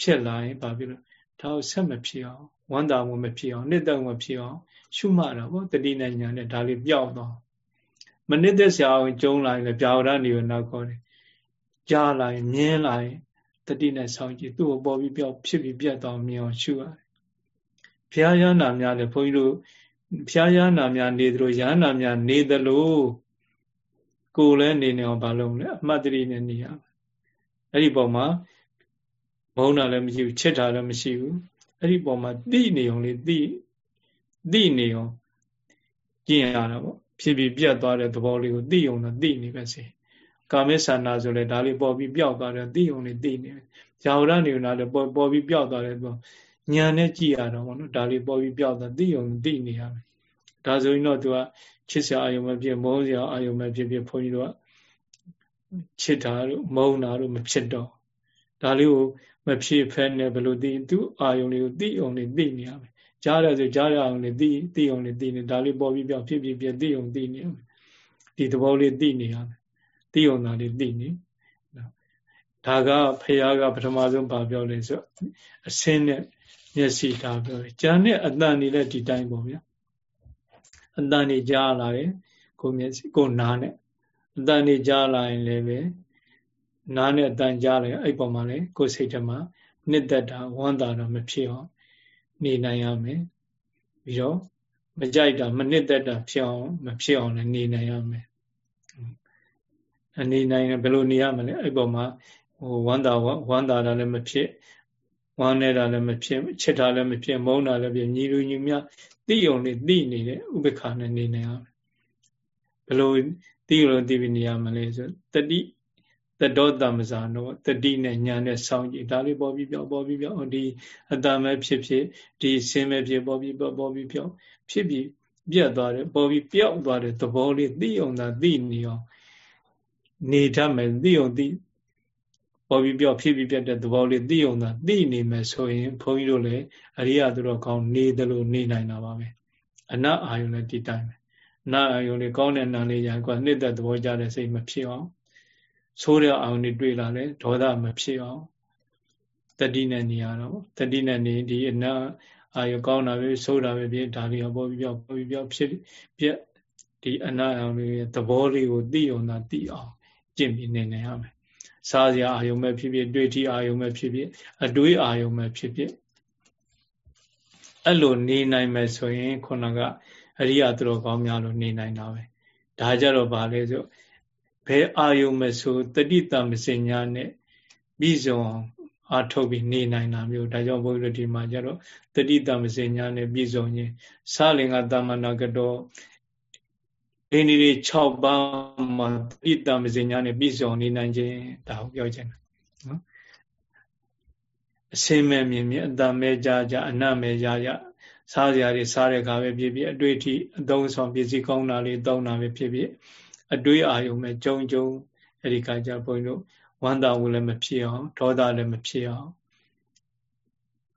ဖြစ်လာရင်ဘာဖြစ်လို့ဒါကိုဆက်မဖြစ်အောင်ဝမ်းသာမှုမဖြစ်အောင်နှစ်သက်မှုမဖြစ်အောင်ရှုမှတ်တော့ဗောတတိနဲ့ညာနဲ့ဒါလေးပျောက်သွားမနစ်သက်စရာအောင်ကျုံလာရင်လည်းပြာဝရနိဝနာခေါ်တယ်ကြားလာရင်မြင်လာရင် တတိနဲ့ဆောင်းကြည့်သူ့ကိုပေါ်ပြီးပျောက်ဖြစ်ပြီးပြတ်သွားမြင်အောင်ရှုရတယ်ဘုရားရဟနာများလည်းဘုန်းကြီးတို့ဘုရားရဟနာများနေသလိုရဟနာများနေသလိုကိုယ်လည်းနေနေအောင်မလုပ်လဲအမှတ်တရနဲ့နေရအဲ့ဒီပုံမှာမုန်းတာလည်းမရှိဘူးချစ်တာလည်းမရှိဘူးအဲ့ဒီပုံမှာသိနေအောင်လေသိသိနေအောင်ကျင့်ရတာပေါ့ဖြစ်ပြီးပြတ်သွားတဲ့သဘောလေးကိုသိအောင်တော့သိနေပဲစေ ကာမေသနာဆိုလဲဒါလေးပေါ်ပြီးပျောက်သွားတယ်သိအောင်လေသိနေတယ်ယာဝရနေနာလည်းပေါ်ပေါ်ပြီးပျောက်သွားတယ်ဆိုညာနဲ့ကြည့်ရတော့ဗောနော်ဒါလေးပေါ်ပြီးပျောက်သွားသိအောင်သိနေရမယ်ဒါဆိုရင်တော့သူကချစ်စရာအာယုံမဖြစ်မုန်းစရာအာယုံမဖြစ်ဖြစ်ဘုန်းကြီးတို့ကချစ်တာတို့မုန်းတာတို့မဖြစ်တော့ဒါလေးကိုမဖြစ်ဖက်နဲ့ဘယ်လိုသိသူအာယုံလေးကိုသိအောင်လေးသိနေရမယ်ကြားရဆိုကြားရအောင်လေးသိသိအောင်လေးသိနေဒါလေးပေါ်ပြီးပြောင်းဖြစ်ဖြစ်ပြသိအောင်သိနေရမယ်ဒီသဘောလေးသိနေရမယ် သိအောင်ဒါလေးသိနေဒါကဖះကပထမဆုံးဗာပြောလဲဆိုအစင်းနဲ့မျက်စိဒါပြောတယ်။ကြာနဲ့အတန်နေလည်းဒီတိုင်းပေါ့ဗျာ။အတန်နေကြားလာတယ်ကိုမျက်စိကိုနားနဲ့အတန်နေကြားလာရင်လည်းပဲနားနဲ့အတန်ကြားလိုက်အဲ့ပေါ်မှာလည်းကိုယ်စိတ်ထဲမှာနှစ်သက်တာဝမ်းသာတာမဖြစ်အောင်နေနိုင်ရမယ်။ပြီးတော့မကြိုက်တာမနှစ်သက်တာဖြစ်အောင်မဖြစ်အောင်လည်းနေနိုင်ရမယ်။ အနေနိုင်ဘယ်လိုနေရမလဲအဲ့ပေါ်မှာဟိုဝမ်းသာဝမ်းသာတာလည်းမဖြစ်ဝမ်းနေတာလည်းမဖြစ်ချစ်တာလည်းမဖြစ်မုန်းတာလည်းဖြစ်ညီလူညီမြသိုံနဲ့သိနေတဲ့ဥပ္ပခါနဲ့နေနေရမယ်ဘယ်လိုသိလို့သိပြီးနေရမလဲဆိုတတိတတတောတမဇာနောတတိနဲ့ညာနဲ့စောင့်ကြည့်ဒါလေးပေါ်ပြီးပြောပေါ်ပြီးပြောဒီအတ္တမဲ့ဖြစ်ဖြစ်ဒီဆင်းမဲ့ဖြစ်ပေါ်ပြီးပြောပေါ်ပြီးပြောဖြစ်ပြီးပြတ်သွားတယ်ပေါ်ပြီးပြောက်သွားတဲ့သဘောလေးသိအောင်သာသိနေအောင် နေတတ်မယ်သိအောင်သိပေါ်ပြီးပြောဖြစ်ပြီးပြတ်တဲ့သဘောလေးသိအောင်သာသိနေမယ်ဆိုရင်ဘုန်းကြီးတို့လည်းအရိယသူတော်ကောင်းနေတယ်လို့နေနိုင်တာပါပဲအနတ်အာယုလည်းဒီတိုင်းပဲနာအာယုလေးကောင်းတဲ့နာလေးညာကနှစ်သက်သဘောကြတဲ့စိတ်မဖြစ်အောင်ဆိုးတဲ့အာယုတွေတွေ့လာလဲဒေါသမဖြစ်အောင်တတိနဲ့နေရတော့တတိနဲ့နေဒီအနတ်အာယုကောင်းတာပဲဆိုးတာပဲဖြစ်ဒါလေးပေါ်ပြီးပြောပေါ်ပြီးပြောဖြစ်ပြက်ဒီအနတ်အာယုလေးသဘောလေးကိုသိအောင်သာသိအောင် ကျင့်ပြီးနေနေရမယ်စားစရာအာယုံမဲ့ဖြစ်ဖြစ်တွေ့ထီအာယုံမဲ့ဖြစ်ဖြစ်အတွေးအာယုံမဲ့ဖြစ်ဖြစ်အဲ့လိုနေနိုင်မယ်ဆိုရင်ခုနကအရိယာသူတော်ကောင်းများလို့နေနိုင်တာပဲဒါကြတော့ဗာလဲဆိုဘယ်အာယုံမဲ့ဆိုတတိတမစင်ညာနဲ့ပြီးစုံအောင်အာထုတ်ပြီးနေနိုင်တာမျိုးဒါကြောင့်ဘုန်းကြီးတို့ဒီမှာကျတော့တတိတမစင်ညာနဲ့ပြီးစုံရင်စာလင်္ကာတမနာကတော့ အိန္ဒိရီ6ပါးမှာတိတမစင်ညာနဲ့ပြည့်စုံနေနိုင်ခြင်းဒါကိုပြောချင်တယ်နော်အစင်မဲ့မြင်မြင်အတမဲကြကြအနမဲကြကြစားစရာတွေစားတဲ့ခါပဲဖြစ်ဖြစ်အတွေ့အထိအသုံးဆောင်ပစ္စည်းကောင်းတာလေးတောင်းတာပဲဖြစ်ဖြစ်အတွေးအာယုံမဲ့ကြုံကြုံအဲ့ဒီကကြဘုန်းကြီးတို့ဝမ်းသာမှုလည်းမဖြစ်အောင်ဒေါသလည်းမဖြစ်အောင်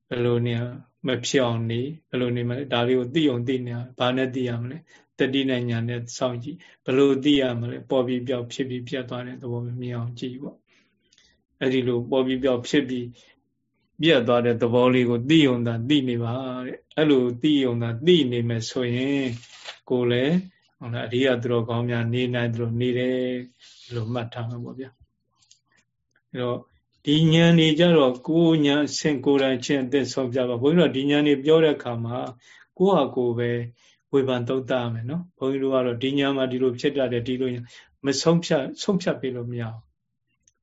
ဘယ်လိုနေမဖြစ်အောင်နေဘယ်လိုနေမလဲဒါလေးကိုသိအောင်သိနေဘာနဲ့သိရမလဲ တတိနဲ့ညာနဲ့စောင့်ကြည့်ဘလို့သိရမလဲပေါ်ပြီးပြောက်ဖြစ်ပြီးပြတ်သွားတဲ့သဘောမြင်အောင်ကြည့်ပေါ့အဲ့ဒီလိုပေါ်ပြီးပြောက်ဖြစ်ပြီးပြတ်သွားတဲ့သဘောလေးကိုသိုံသာသိနေပါတဲ့အဲ့လိုသိုံသာသိနေမယ်ဆိုရင်ကိုယ်လည်းဟုတ်လားအရိယသူတော်ကောင်းများနေနိုင်သလိုနေတယ်လို့မှတ်ထားမှာပေါ့ဗျာအဲ့တော့ဒီဉာဏ်နေကြတော့ကိုဉာဏ်ဆင့်ကိုယ်တိုင်ချင်းအသက်ဆုံးပြပါဘုန်းကြီးတို့ဒီဉာဏ်နေပြောတဲ့အခါမှာကိုယ့်ဟာကိုယ်ပဲ ဝေဖန်သုံးသပ်ရမယ်နော်ဘုန်းကြီးတို့ကတော့ဒီညာမှာဒီလိုဖြစ်တတ်တယ်ဒီလိုမဆုံးဖြတ်ဆုံးဖြတ်ပေးလို့မရဘူး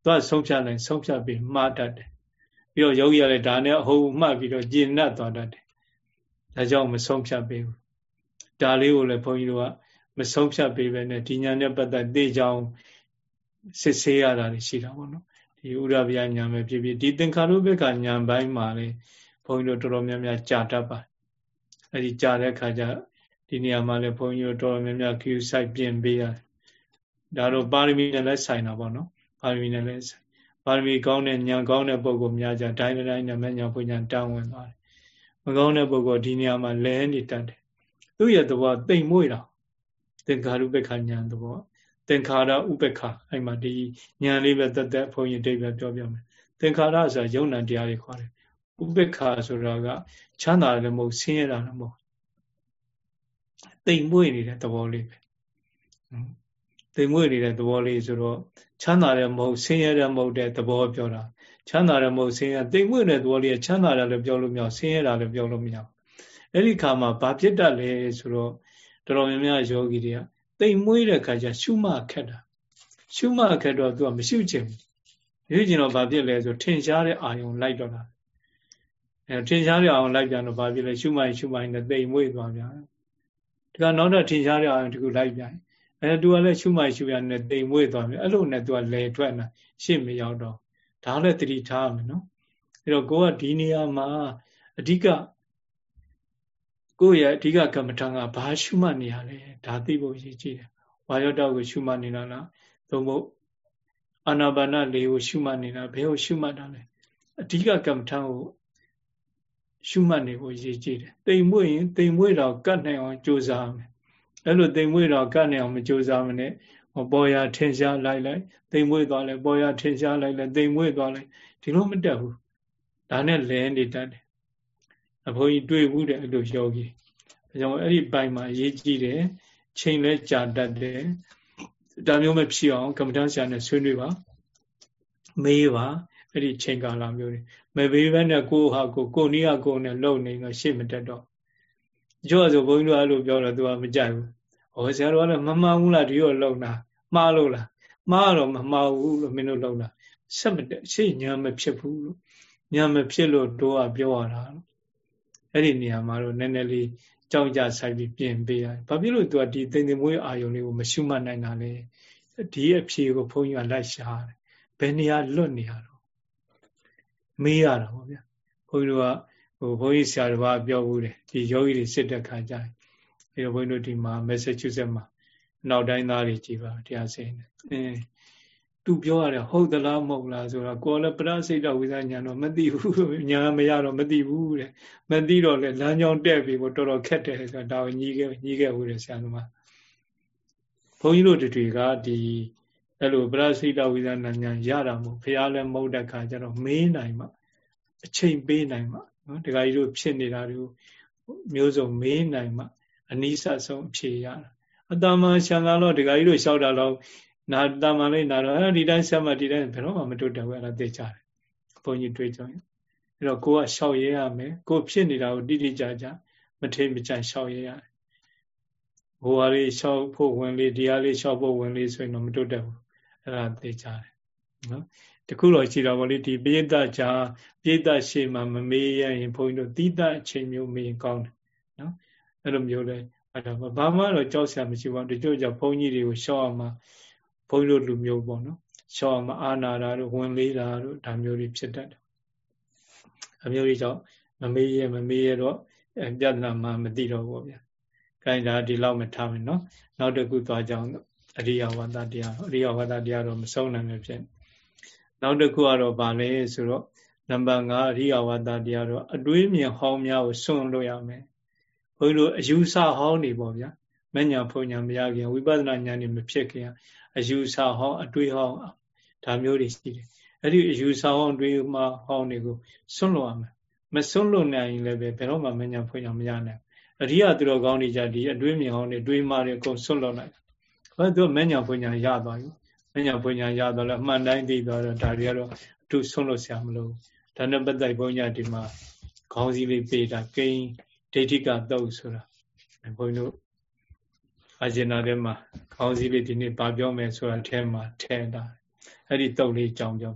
သွားဆုံးဖြတ်နိုင်ဆုံးဖြတ်ပြီးမှားတတ်တယ်ပြီးတော့ယောဂီရလည်းဒါနဲ့အဟုတ်မှတ်ပြီးတော့ကျင့်납သွားတတ်တယ်ဒါကြောင့်မဆုံးဖြတ်ပေးဘူးဒါလေးကိုလည်းဘုန်းကြီးတို့ကမဆုံးဖြတ်ပေးပဲနဲ့ဒီညာနဲ့ပတ်သက်သိကြောင်းစစ်ဆေးရတာရှိတာပေါ့နော်ဒီဥရဗျာညာပဲဖြစ်ဖြစ်ဒီသင်္ခါရုပ္ပကညာဘိုင်းမှာလေဘုန်းကြီးတို့တော်တော်များများကြာတတ်ပါအဲ့ဒီကြာတဲ့ခါကျ ဒီနေရာမှာလည်းဘုန်းကြီးတို့တော်တော်များများ queue site ပြင်ပေးရတယ်ဒါတော့ပါရမီနဲ့လည်းဆိုင်တာပေါ့နော်ပါရမီနဲ့လည်းဆိုင်ပါရမီကောင်းတဲ့ညာကောင်းတဲ့ပုဂ္ဂိုလ်များကြတိုင်းတိုင်းနဲ့မညာပညာတောင်းဝင်သွားတယ်မကောင်းတဲ့ပုဂ္ဂိုလ်ဒီနေရာမှာလဲနေတတ်တယ်သူ့ရဲ့သဘောတိမ်မွေ့တာသင်္ခါရုပ္ပခညာသဘောသင်္ခါရဥပ္ပခအဲ့မှာဒီညာလေးပဲတက်တက်ဘုန်းကြီးတိတ်ပဲပြောပြမယ်သင်္ခါရဆိုတာယုံနံတရားတွေခေါ်တယ်ဥပ္ပခဆိုတာကချမ်းသာတယ်မဟုတ်ဆင်းရဲတာလည်းမဟုတ် တိမ်မွေ့နေတဲ့သဘောလေးပဲတိမ်မွေ့နေတဲ့သဘောလေးဆိုတော့ချမ်းသာတယ်မဟုတ်ဆင်းရဲတယ်မဟုတ်တဲ့သဘောပြောတာချမ်းသာတယ်မဟုတ်ဆင်းရဲတိမ်မွေ့တဲ့သဘောလေးကချမ်းသာတယ်လည်းပြောလို့မရဆင်းရဲတာလည်းပြောလို့မရအဲ့ဒီခါမှာဘာဖြစ်တတ်လဲဆိုတော့တော်တော်များများယောဂီတွေကတိမ်မွေ့တဲ့ခါကျရှုမှခက်တာရှုမှခက်တော့သူကမရှုချင်ဘူးရွေးကျင်တော့ဘာဖြစ်လဲဆိုထင်ရှားတဲ့အာယုံလိုက်တော့တာအဲထင်ရှားတဲ့အာယုံလိုက်ပြန်တော့ဘာဖြစ်လဲရှုမှရှုမှနဲ့တိမ်မွေ့သွားပြန် ဒီကနောက်တော့ထင်ရှားတဲ့အာရုံတခုလိုက်ပြန်အဲသူကလည်းရှုမှရှုရနဲ့တိမ်မွေ့သွားပြီအဲ့လိုနဲ့သူကလဲထွက်လာရှေ့မရောက်တော့ဒါလည်းတတိထားရမယ်နော်အဲ့တော့ကိုကဒီနေရာမှာအဓိကကိုယ့်ရဲ့အဓိကကမ္မထံကဘာရှုမှတ်နေရလဲဒါသိဖို့ရည်ကြည့်တယ်ဝါယောတောကိုရှုမှတ်နေတာလားသို့မဟုတ်အာနာပါနလေးကိုရှုမှတ်နေတာဘယ်ကိုရှုမှတ်တာလဲအဓိကကမ္မထံကို ရှုမှတ်နေဖို့ရည်ကြည်တယ်တိမ်မွေ့ရင်တိမ်မွေ့တော့ကတ်နိုင်အောင်ကြိုးစားမယ်အဲ့လိုတိမ်မွေ့တော့ကတ်နိုင်အောင်မကြိုးစားမနဲ့ပေါ်ရထင်ရှားလိုက်လိုက်တိမ်မွေ့သွားလဲပေါ်ရထင်ရှားလိုက်လဲတိမ်မွေ့သွားလဲဒီလိုမတက်ဘူးဒါနဲ့လဲနေတတ်တယ်အဖိုးကြီးတွေ့ဘူးတဲ့အဲ့လိုယောဂီဒါကြောင့်အဲ့ဒီပိုင်မှာရေးကြည့်တယ်ချိန်လဲကြာတတ်တယ်ဒါမျိုးမဖြစ်အောင်ကမ္မဋ္ဌာန်းဆရာနဲ့ဆွေးနွေးပါမေးပါ အဲ့ဒီချိန်ကာလမျိုးတွေမပေးဘဲနဲ့ကိုဟာကိုကိုနီးကကိုနဲ့လုံနေတော့ရှေ့မတက်တော့ကြို့ဆိုဘုန်းကြီးတို့အဲ့လိုပြောတော့သူကမကြိုက်ဘူးဟောဆရာတော်ကလည်းမမှန်ဘူးလားဒီရောလုံတာမှားလို့လားမှားတော့မမှားဘူးလို့မင်းတို့လုံတာဆက်မတက်ရှေ့ညာမဖြစ်ဘူးလို့ညာမဖြစ်လို့တို့ကပြောရတာအဲ့ဒီနေရာမှာတော့နည်းနည်းလေးကြောက်ကြဆိုင်ပြီးပြင်ပေးရတယ်။ဘာဖြစ်လို့သူကဒီသိမ်သိမ်မွေးအာယုံလေးကိုမရှုမှတ်နိုင်တာလဲ။ဒီအဖြေကိုဘုန်းကြီးကလိုက်ရှာတယ်။ဘဘယ်နေရာလွတ်နေရတော့ မေးရတာပေါ့ဗျာဘုန်းကြီးတို့ကဟိုဘုန်းကြီးဆရာတော်ကပြောဘူးတယ်ဒီယောဂီတွေစစ်တဲ့ခါကျရင်အဲတော့ဘုန်းကြီးတို့ဒီမှာ Massachusetts မှာနောက်တိုင်းသားတွေကြည်ပါတရားစင်တယ်အင်းသူပြောရတယ်ဟုတ်သလားမဟုတ်လားဆိုတော့ကိုယ်လည်းပရစိတ်တဝိဇ္ဇညာတော့မသိဘူးညာမရတော့မသိဘူးတဲ့မသိတော့လေလမ်းကြောင်းတက်ပြီးတော့တော်တော်ခက်တယ်ဆိုတာဒါကိုညီးခဲ့ညီးခဲ့ဘူးတဲ့ဆရာသမားဘုန်းကြီးတို့တွေကဒီ အဲ့လိုပရစိတ်တဝိဇ္ဇညာရတာမို့ဘုရားလည်းမဟုတ်တဲ့ခါကျတော့မေးနိုင်မှအချိန်ပေးနိုင်မှနော်ဒကာကြီးတို့ဖြစ်နေတာတွေကိုမျိုးစုံမေးနိုင်မှအနိစ္စဆုံးအဖြေရတာအတ္တမရှံလာတော့ဒကာကြီးတို့လျှောက်တာတော့နာတာမလေးနာတော့အဲဒီတိုင်းဆက်မှဒီတိုင်းဘယ်တော့မှမတွတ်တယ်ဘူးအဲ့ဒါသိကြတယ်ဘုန်းကြီးတွေးကြရင်အဲ့တော့ကိုကလျှောက်ရဲရမယ်ကိုဖြစ်နေတာကိုတိတိကျကျမထိမကြိုင်လျှောက်ရဲရတယ်ဟိုဟာလေးလျှောက်ဖို့ဝင်လေးဒီဟာလေးလျှောက်ဖို့ဝင်လေးဆိုရင်တော့မတွတ်တယ်ဘူး အဲ့ဒါသိကြတယ်နော်တခုတော့ရှိတော့ဗောလေဒီပိဋကကြာပိဋကရှေ့မှာမမေးရရင်ဘုန်းကြီးတို့တိတအချိန်မျိုးမေးရင်ကောင်းတယ်နော်အဲ့လိုမျိုးလဲအဲ့ဒါဘာမှတော့ကြောက်စရာမရှိပါဘူးတချို့ကြောင့်ဘုန်းကြီးတွေကိုရှော့အောင်မှာဘုန်းကြီးတို့လူမျိုးပေါ့နော်ရှော့အောင်မှာအာနာတာတို့ဝင်လေးတာတို့ဒါမျိုးတွေဖြစ်တတ်တယ်အမျိုးကြီးကြောင့်မမေးရမမေးရတော့ပြဿနာမှမသိတော့ဘူးဗျာခိုင်းတာဒီလောက်မထားမယ်နော်နောက်တစ်ခုသွားကြအောင် အရိယဝါဒတရားအရိယဝါဒတရားတော့မဆုံးနိုင်ပဲဖြစ်နောက်တစ်ခုကတော့ဗာလဲဆိုတော့နံပါတ်5အရိယဝါဒတရားတော့အတွေးမြင်ဟောင်းများကိုစွန့်လို့ရမယ်ဘုန်းကြီးတို့အယူဆဟောင်းနေပေါ့ဗျာမညာဖုန်ညာမရခင်ဝိပဿနာဉာဏ်นี่မဖြစ်ခင်အယူဆဟောင်းအတွေးဟောင်းဒါမျိုးတွေရှိတယ်အဲ့ဒီအယူဆဟောင်းတွေးမှဟောင်းတွေကိုစွန့်လို့ရမယ်မစွန့်လို့နိုင်ရင်လည်းပဲဘယ်တော့မှမညာဖုန်ညာမရနိုင်အရိယသူတော်ကောင်းတွေကြဒီအတွေးမြင်ဟောင်းတွေတွေးမှတွေအကုန်စွန့်လို့နိုင် ဘာလို့မညာဖုန်ညာရသွားပြီမညာဖုန်ညာရသွားလဲအမှန်တိုင်းသိသွားတော့ဒါတွေကတော့အထူးစွန့်လို့ဆရာမလို့ဒါနဲ့ပတ်သက်ဘုန်းကြီးဒီမှာခေါင်းစည်းလေးပေးတာကိန်းဒိဋ္ဌိကတုတ်ဆိုတာဘုန်းကြီးတို့အဂျင်နာထဲမှာခေါင်းစည်းလေးဒီနေ့ဗာပြောမယ်ဆိုတာအဲမှာထဲတာအဲ့ဒီတုတ်လေးကြောင်းပြော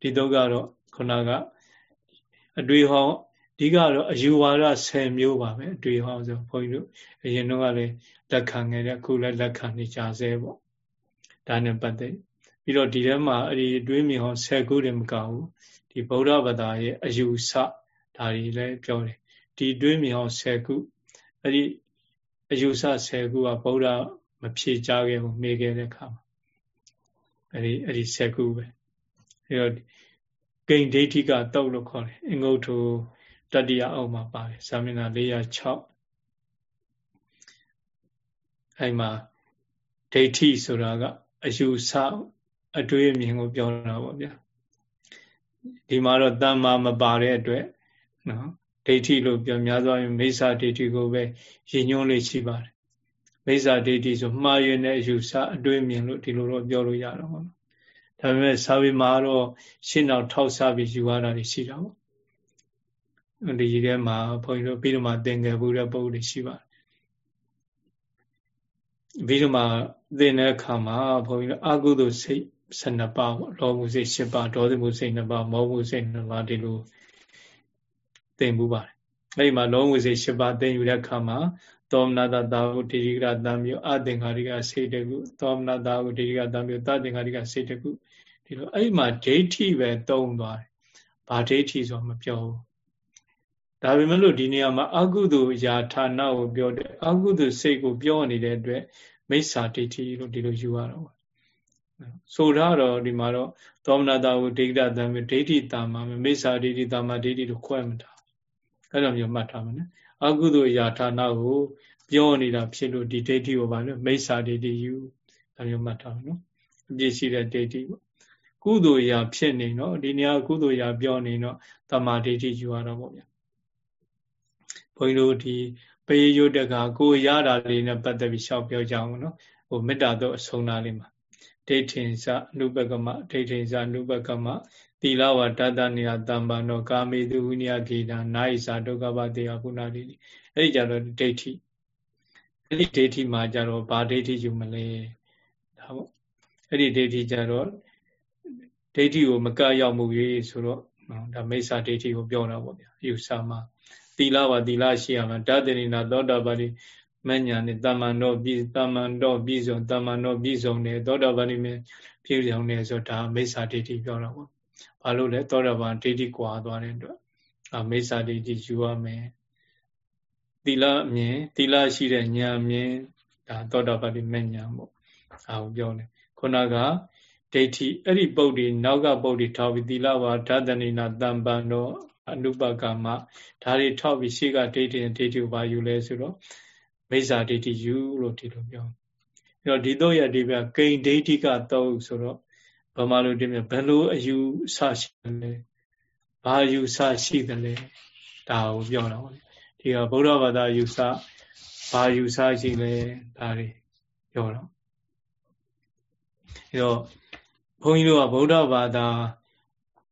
ဒီတုတ်ကတော့ခုနကအတွေ့ဟော င်းဒီကတော့အယူဝါဒ10မျိုးပါပဲအတွေ့ဟောင်းဆိုဘုန်းကြီးတို့အရင်တော့ကလည်းလက်ခံခဲ့တဲ့အခုလည်းလက်ခံနေကြဆဲပေါ့ဒါနဲ့ပတ်သက်ပြီးတော့ဒီထဲမှာအဲ့ဒီအတွေးမြင်ဟော10ခုတည်းမကဘူးဒီဗုဒ္ဓဘာသာရဲ့အယူဆဒါတွေလည်းပြောတယ်ဒီတွေးမြင်ဟော10ခုအဲ့ဒီအယူဆ10ခုကဗုဒ္ဓမဖြေကြခဲ့ဘူးမေးခဲ့တဲ့အခါမှာအဲ့ဒီအဲ့ဒီ10ခုပဲအဲ့တော့ဂိန်ဒိဋ္ဌိကတုတ်လို့ခေါ်တယ်အင်္ဂုတ္တ တတိယအောက်မှာပါတယ်ဇာမင်နာ406အဲ့မှာဒိဋ္ဌိဆိုတာကအယူဆအတွေးအမြင်ကိုပြောတာပေါ့ဗျာဒီမှာတော့တမ္မာမပါတဲ့အတွက်နော်ဒိဋ္ဌိလို့ပြောများသောရင်မိစ္ဆာဒိဋ္ဌိကိုပဲရည်ညွှန်းလေးရှိပါတယ်မိစ္ဆာဒိဋ္ဌိဆိုမှားယွင်းတဲ့အယူဆအတွေးမြင်လို့ဒီလိုတော့ပြောလို့ရတော့ပေါ့နော်ဒါပေမဲ့စာပေမှာတော့ရှင်းအောင်ထောက်ဆပြီးယူရတာတွေရှိတာပေါ့ ဒီထဲမှာဘုန်းကြီးတို့ပြီးတော့မှသင်္ကေဘူးတဲ့ပုဂ္ဂိုလ်တွေရှိပါတယ်ပြီးတော့မှသင်တဲ့အခါမှာဘုန်းကြီးတို့အကုသိုလ်စိတ်12ပါးပေါ့လောမှုစိတ်10ပါးဒေါသမှုစိတ်2ပါးမောမှုစိတ်2ပါးဒီလိုသင်မှုပါတယ်အဲဒီမှာလောမှုစိတ်10ပါးသင်ယူတဲ့အခါမှာသောမနာတသာဟုတိရိကတံမျိုးအသင်္ခါရိကစိတ်တကုသောမနာတာဟုတိရိကတံမျိုးတသင်္ခါရိကစိတ်တကုဒီလိုအဲ့မှာဒိဋ္ဌိပဲတုံးသွားတယ်။ဘာဒိဋ္ဌိဆိုမပြောဘူး။ ဒါပေမဲ့လို့ဒီနေရာမှာအကုသိုလ်ယာဌာနကိုပြောတယ်အကုသိုလ်စိတ်ကိုပြောနေတဲ့အတွက်မိစ္ဆာဒိဋ္ဌိလို့ဒီလိုယူရတော့ဆိုတော့ဒီမှာတော့သောမနာတာကိုဒိဋ္ဌတံဒိဋ္ဌိတာမှာမိစ္ဆာဒိဋ္ဌိတာမှာဒိဋ္ဌိတို့ခွဲမထားအဲ့လိုမျိုးမှတ်ထားမယ်နော်အကုသိုလ်ရာဌာနကိုပြောနေတာဖြစ်လို့ဒီဒိဋ္ဌိကိုပါလို့မိစ္ဆာဒိဋ္ဌိယူဒါမျိုးမှတ်ထားမယ်နော်အပြည့်ရှိတဲ့ဒိဋ္ဌိပေါ့ကုသိုလ်ရာဖြစ်နေနော်ဒီနေရာကုသိုလ်ရာပြောနေတော့တမာဒိဋ္ဌိယူရတော့ပေါ့ဗျာ ဘုန်းကြီးတို့ဒီပေးရုတ်တကကိုရတာလေးနဲ့ပတ်သက်ပြီးရှောက်ပြောကြအောင်နော်ဟိုမေတ္တာတော့အဆုံးသားလေးမှာဒိဋ္ဌိစအနုပကမဒိဋ္ဌိစအနုပကမသီလဝတတနိယတမ္ပန္နောကာမေတုဝိနည်းဂေတာနာယိစာဒုက္ခပတေယပုဏ္ဏတိအဲ့ဒီကြတော့ဒိဋ္ဌိအဲ့ဒီဒိဋ္ဌိမှာကြတော့ဘာဒိဋ္ဌိယူမလဲဒါပေါ့အဲ့ဒီဒိဋ္ဌိကြတော့ဒိဋ္ဌိကိုမကရောက်မှုရေးဆိုတော့ဒါမိစ္ဆာဒိဋ္ဌိကိုပြောတာပေါ့ဗျာယူဆမှာ သီလဝသီလရှိရမှာတတ္တနိနာသောတာပတိမဉ္ဇဏ်နဲ့တမ္မန်တော့ပြည်တမ္မန်တော့ပြည်စုံတမ္မန်တော့ပြည်စုံတယ်သောတာပန်မြင်ပြည်စုံတယ်ဆိုဒါမိစ္ဆာဒိဋ္ဌိပြောတာပေါ့ဘာလို့လဲသောတာပန်ဒိဋ္ဌိကွာသွားတဲ့အတွက်အာမိစ္ဆာဒိဋ္ဌိယူရမယ်သီလအမြင်သီလရှိတဲ့ဉာဏ်မြင်ဒါသောတာပတိမဉ္ဇဏ်ပေါ့အာကိုပြောတယ်ခုနကဒိဋ္ဌိအဲ့ဒီပုဒ်ဒီနောက်ကပုဒ်ဒီထောက်ပြီးသီလဝါဓတဏိနာတံပံတော့ အနုပကမဒါတွေထောက်ပြီးရှေ့ကဒိဋ္ဌိဒိဋ္ဌိကိုဘာယူလဲဆိုတော့မိစ္ဆာဒိဋ္ဌိယူလို့ဒီလိုပြောအဲ့တော့ဒီတော့ရဒီပြဂိန်ဒိဋ္ဌိကတော့ဆိုတော့ဗမာလိုဒီမြဘယ်လိုအယူဆရှိလဲဘာယူဆရှိတယ်လဲဒါကိုပြောတာပေါ့ဒီကဗုဒ္ဓဘာသာယူဆဘာယူဆရှိလဲဒါတွေပြောတော့အဲတော့ဘုန်းကြီးတို့ကဗုဒ္ဓဘာသာ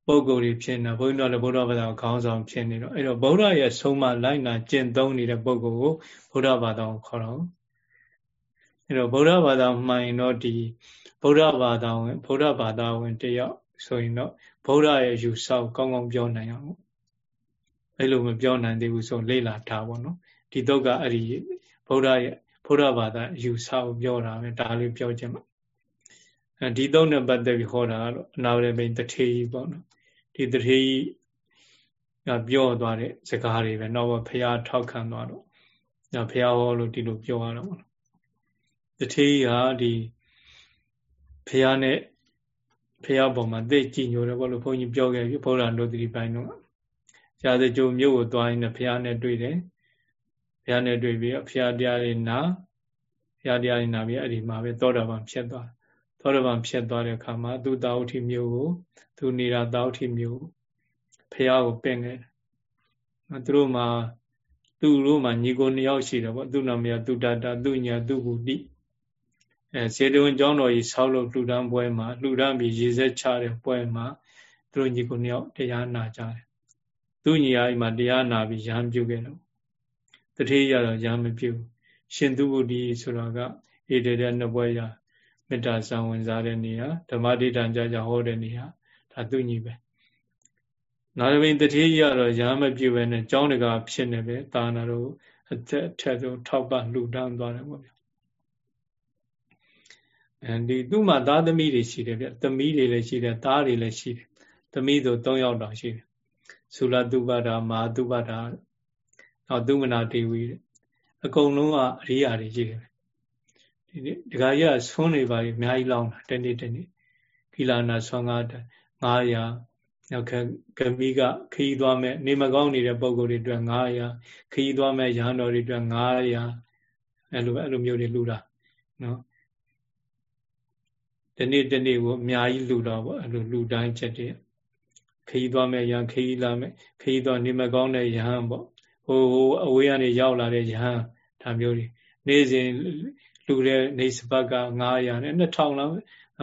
ပုဂ္ဂိုလ်တွေဖြစ်နေဘုန်းကြီးတို့လည်းဗုဒ္ဓဘာသာခေါင်းဆောင်ဖြစ်နေတော့အဲ့တော့ဗုဒ္ဓရဲ့ဆုံးမလိုက်နာကျင့်သုံးနေတဲ့ပုဂ္ဂိုလ်ကိုဗုဒ္ဓဘာသာကိုခေါ်တော့အဲ့တော့ဗုဒ္ဓဘာသာမှန်ရင်တော့ဒီဗုဒ္ဓဘာသာဝင်ဗုဒ္ဓဘာသာဝင်တယောက်ဆိုရင်တော့ဗုဒ္ဓရဲ့ယူဆကိုကောင်းကောင်းပြောနိုင်အောင်အဲ့လိုမပြောနိုင်သေးဘူးဆိုလေ့လာထားပါတော့ဒီတော့ကအဲ့ဒီဗုဒ္ဓရဲ့ဗုဒ္ဓဘာသာယူဆကိုပြောတာပဲဒါလေးပြောချင်ပါအဲဒီသုံးနဲ့ပတ်သက်ပြီးဟောတာကတော့အနာဝရမိန်တထေကြီးပေါ့နော် ဒီတထေကြီးကပြောသွားတဲ့စကားတွေပဲတော့ဘုရားထောက်ခံသွားတော့ညဘုရားဟောလို့ဒီလိုပြောရတာပေါ့နော်တထေကြီးဟာဒီဘုရားနဲ့ဘုရားပေါ်မှာသိကြည်ညိုတယ်ပေါ့လို့ဘုန်းကြီးပြောခဲ့ပြီဘုရားတို့တိပိုင်းတော့ရာဇကြိုမြို့ကိုသွားရင်လည်းဘုရားနဲ့တွေ့တယ်ဘုရားနဲ့တွေ့ပြီးဘုရားတရားတွေနာဘုရားတရားတွေနာပြီးအဲ့ဒီမှာပဲသောတာပန်ဖြစ်သွား သောတာပန်ဖြစ်သွားတဲ့အခါမှာသူတာဝတိမြို့ကိုသူနေတာတာဝတိမြို့ဘုရားကိုပင့်ခဲ့တယ်သူတို့မှာသူတို့မှာညီကိုနှစ်ယောက်ရှိတယ်ပေါ့သူ့နာမည်ကသူတတာသူညာသူဂုတိအဲဇေတဝန်ကျောင်းတော်ကြီးဆောက်လို့လှူဒန်းပွဲမှာလှူဒန်းပြီးရေစက်ချတဲ့ပွဲမှာသူတို့ညီကိုနှစ်ယောက်တရားနာကြတယ်သူညီအအိမ်မှာတရားနာပြီးရဟန်းပြုခဲ့တော့တတိယတော့ရဟန်းမပြု ရှင်သူဂုတိဆိုတော့ကဧတေတဲ့နှစ်ပွဲရ မေတ္တာဇံဝင်စားတဲ့နေရာဓမ္မဒိဋ္ဌံကြကြဟောတဲ့နေရာဒါသူညီပဲနာရဝိန်တတိယတော့ရဟန်းမပြုပဲနဲ့ကျောင်းတကာဖြစ်နေပဲတာနာတို့အထက်ထက်ဆုံးထောက်ပလှူဒန်းသွားတယ်ပေါ့ဗျာအဲဒီသူ့မှာသားသမီးတွေရှိတယ်ဗျသမီးတွေလည်းရှိတယ်သားတွေလည်းရှိတယ်သမီးဆို၃ယောက်တောင်ရှိတယ်သုလတုပ္ပဒါမာတုပ္ပဒါနောက်သုမနာဒေဝီအကုန်လုံးကအရိယာတွေရှိတယ် ဒီဒကာကြီးကဆွန်းနေပါပြီအများကြီးလောင်းတာတနေ့တနေ့ကိလာနာဆွမ်းကား900နောက်ကကမိကခီးသွားမဲ့နေမကောင်းနေတဲ့ပုံကိုယ်တွေအတွက်900ခီးသွားမဲ့ရဟန်းတော်တွေအတွက်900အဲ့လိုအဲ့လိုမျိုးတွေလူတာနော်ဒီနေ့ဒီနေ့ကိုအများကြီးလူတော့ဗောအဲ့လိုလူတိုင်းချက်တည်းခီးသွားမဲ့ရဟန်းခီးလာမဲ့ခီးသွားနေမကောင်းတဲ့ရဟန်းပေါ့ဟိုဟိုအဝေးကနေရောက်လာတဲ့ရဟန်းဒါမျိုးတွေနေ့စဉ် လူတဲ့နေစပတ်က900နဲ့2000လောက်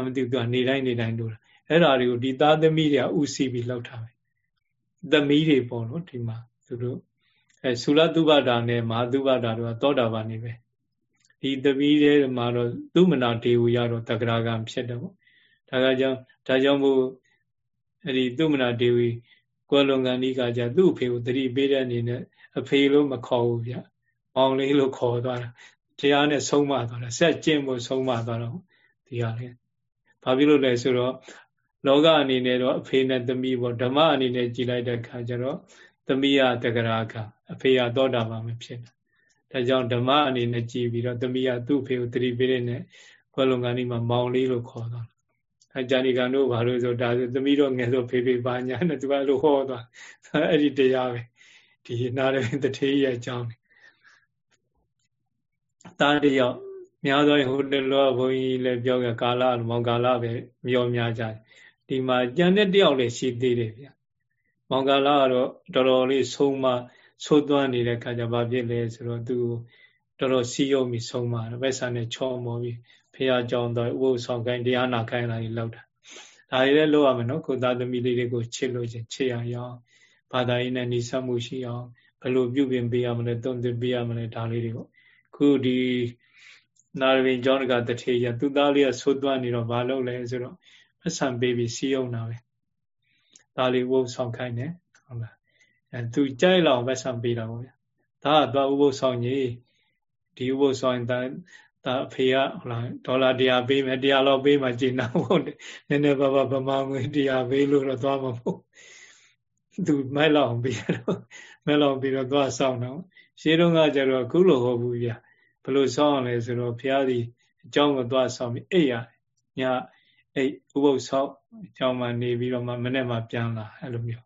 မသိဘူးကနေတိုင်းနေတိုင်းလူတာအဲ့ဓာတွေကိုဒီသားသမီးတွေကဥစီပြီးလောက်ထားပဲသမီးတွေပေါ့နော်ဒီမှာသူတို့အဲသုလသုဘတာနဲ့မဟာသုဘတာတို့ကသောတာပန်နေပဲဒီသမီးတွေမှာတော့သူမနာဒေဝရတော့တဂရကံဖြစ်တယ်ပေါ့ဒါကကြောင့်ဒါကြောင့်မို့အဲ့ဒီသူမနာဒေဝီကွယ်လွန်ကန်ဒီကကြသူ့အဖေကိုတတိပေးတဲ့အနေနဲ့အဖေလို့မခေါ်ဘူးဗျ။မောင်လေးလို့ခေါ်သွားတာ။ တရားနဲ့ဆုံးမသွားတာ။ဆက်ကျင့်ဖို့ဆုံးမသွားတော့ဒီဟာလေ။ဘာဖြစ်လို့လဲဆိုတော့လောကအနေနဲ့တော့အဖေနဲ့သမီးပေါ့ဓမ္မအနေနဲ့ကြည်လိုက်တဲ့အခါကျတော့သမီးရတဂရာကအဖေရသောတာပန်ပဲဖြစ်တယ်။ဒါကြောင့်ဓမ္မအနေနဲ့ကြည်ပြီးတော့သမီးရသူ့အဖေကိုတတိပေးတဲ့နဲ့ကွယ်လွန်ကန်ဒီမှာမောင်လေးလို့ခေါ်သွားတာ။အကြဏိကံတို့ဘာလို့ဆိုဒါဆိုသမီးတော့ငယ်ဆိုဖေဖေပါညာနဲ့သူကလို့ဟောသွားအဲ့ဒီတရားပဲဒီနာရတထေးရဲ့အကြောင်း တားတယောက်များသောဟိုတလောဘုန်းကြီးလည်းပြောကြကာလမောင်ကာလပဲမျောများကြတယ်ဒီမှာကြံတဲ့တယောက်လည်းရှိသေးတယ်ဗျမောင်ကာလကတော့တော်တော်လေးဆုံးမဆိုးသွမ်းနေတဲ့ခါကျဘာဖြစ်လဲဆိုတော့သူတော်တော်စီးရုံပြီးဆုံးမတယ်ဘက်ဆန်နဲ့ချောမောပြီးဖះကြောင်းတော့ဥပုသ်ဆောင်ခိုင်းတရားနာခိုင်းလာပြီးလောက်တာဒါတွေလည်းလုပ်ရမယ်နော်ကိုသားသမီးလေးတွေကိုချစ်လို့ချင်းချစ်ရအောင်ဘာသာရေးနဲ့နှိစက်မှုရှိအောင်ဘယ်လိုပြုပြင်ပေးရမလဲတုံ့ပြန်ပေးရမလဲဒါလေးတွေပေါ့ ခုဒီနာရဝင်ကျောင်းကတထေရသူသားလေးကသိုးသွမ်းနေတော့ဘာလုပ်လဲဆိုတော့အဆံပေးပြီးစီးအောင်တာပဲဒါလေးဝုတ်ဆောင်ခိုင်းတယ်ဟုတ်လားအဲသူကြိုက်လောက်ပဲဆံပေးတာပေါ့ဗျာဒါကသွားဥပုသ်ဆောင်ကြီးဒီဥပုသ်ဆောင်ရင်ဒါဒါအဖေကဟလာဒေါ်လာ100ပေးမယ်100လောက်ပေးမှကျင်နာဖို့နည်းနည်းပါးပါးဗမာငွေ100ပေးလို့တော့သွားမှာမဟုတ်သူမိုက်လောက်ပြီးတော့မိုက်လောက်ပြီးတော့သွားဆောင်တော့ရှင်းတော့ကကျတော့အခုလိုဟုတ်ဘူးဗျ ဘယ်လိုဆောင်အောင်လဲဆိုတော့ဘုရားဒီအကြောင်းကိုသွားဆောင်ပြီးအိပ်ရတယ်ညအိပ်ဥပုသ်ဆောက်အကြောင်းမှနေပြီးတော့မှမနေ့မှပြန်လာအဲ့လိုမျိုး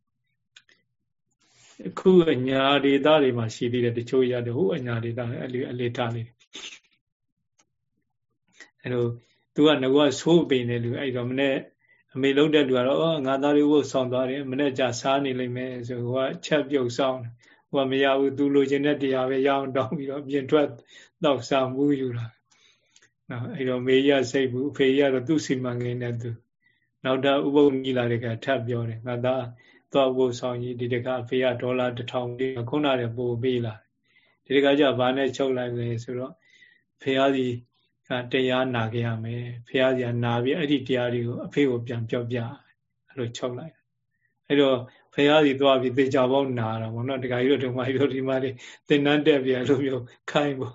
အခုအညာဒေတာတွေမှာရှိသေးတယ်တချို့ရတယ်ဟိုအညာဒေတာအဲ့လိုအလေထားလေးအဲ့လိုသူကငါကဆိုးပင်တယ်လူအဲ့တော့မနေ့အမေလုံးတဲ့လူကတော့အော်ငါသားလေးဝုတ်ဆောင်သွားတယ်မနေ့ကျစားနေလိမ့်မယ်ဆိုဟိုကချက်ပြုတ်ဆောင် ဟိုကမရဘူးသူလိုချင်တဲ့တရားပဲရအောင်တောင်းပြီးတော့ပြင်ထွက်တော့ဆောင်မှုယူတာနော်အဲ့တော့မေကြီးကစိတ်ဘူးအဖေကြီးကတော့သူ့စီမံကိန်းနဲ့သူနောက်တော့ဥပုပ်ကြီးလာတဲ့ကထပ်ပြောတယ်ငါသားသွားဥပုပ်ဆောင်ကြီးဒီတကအဖေကဒေါ်လာ1000ပေးခုနကပို့ပေးလာဒီတကကျဘာနဲ့ချုပ်လိုက်လဲဆိုတော့ဖေကဒီကတရားနာကြရမယ်ဖေကစီကနာပြီးအဲ့ဒီတရားတွေကိုအဖေကိုပြန်ပြောပြအဲ့လိုချုပ်လိုက်အဲ့တော့ ဖေကစီသွားပြီးသေချာပေါင်းနာတာပေါ့နော်တခါကြီးတို့ဒီမှာကြီးတို့ဒီမှာလေးသင်္นานတက်ပြန်လို့မျိုးခိုင်းပေါ့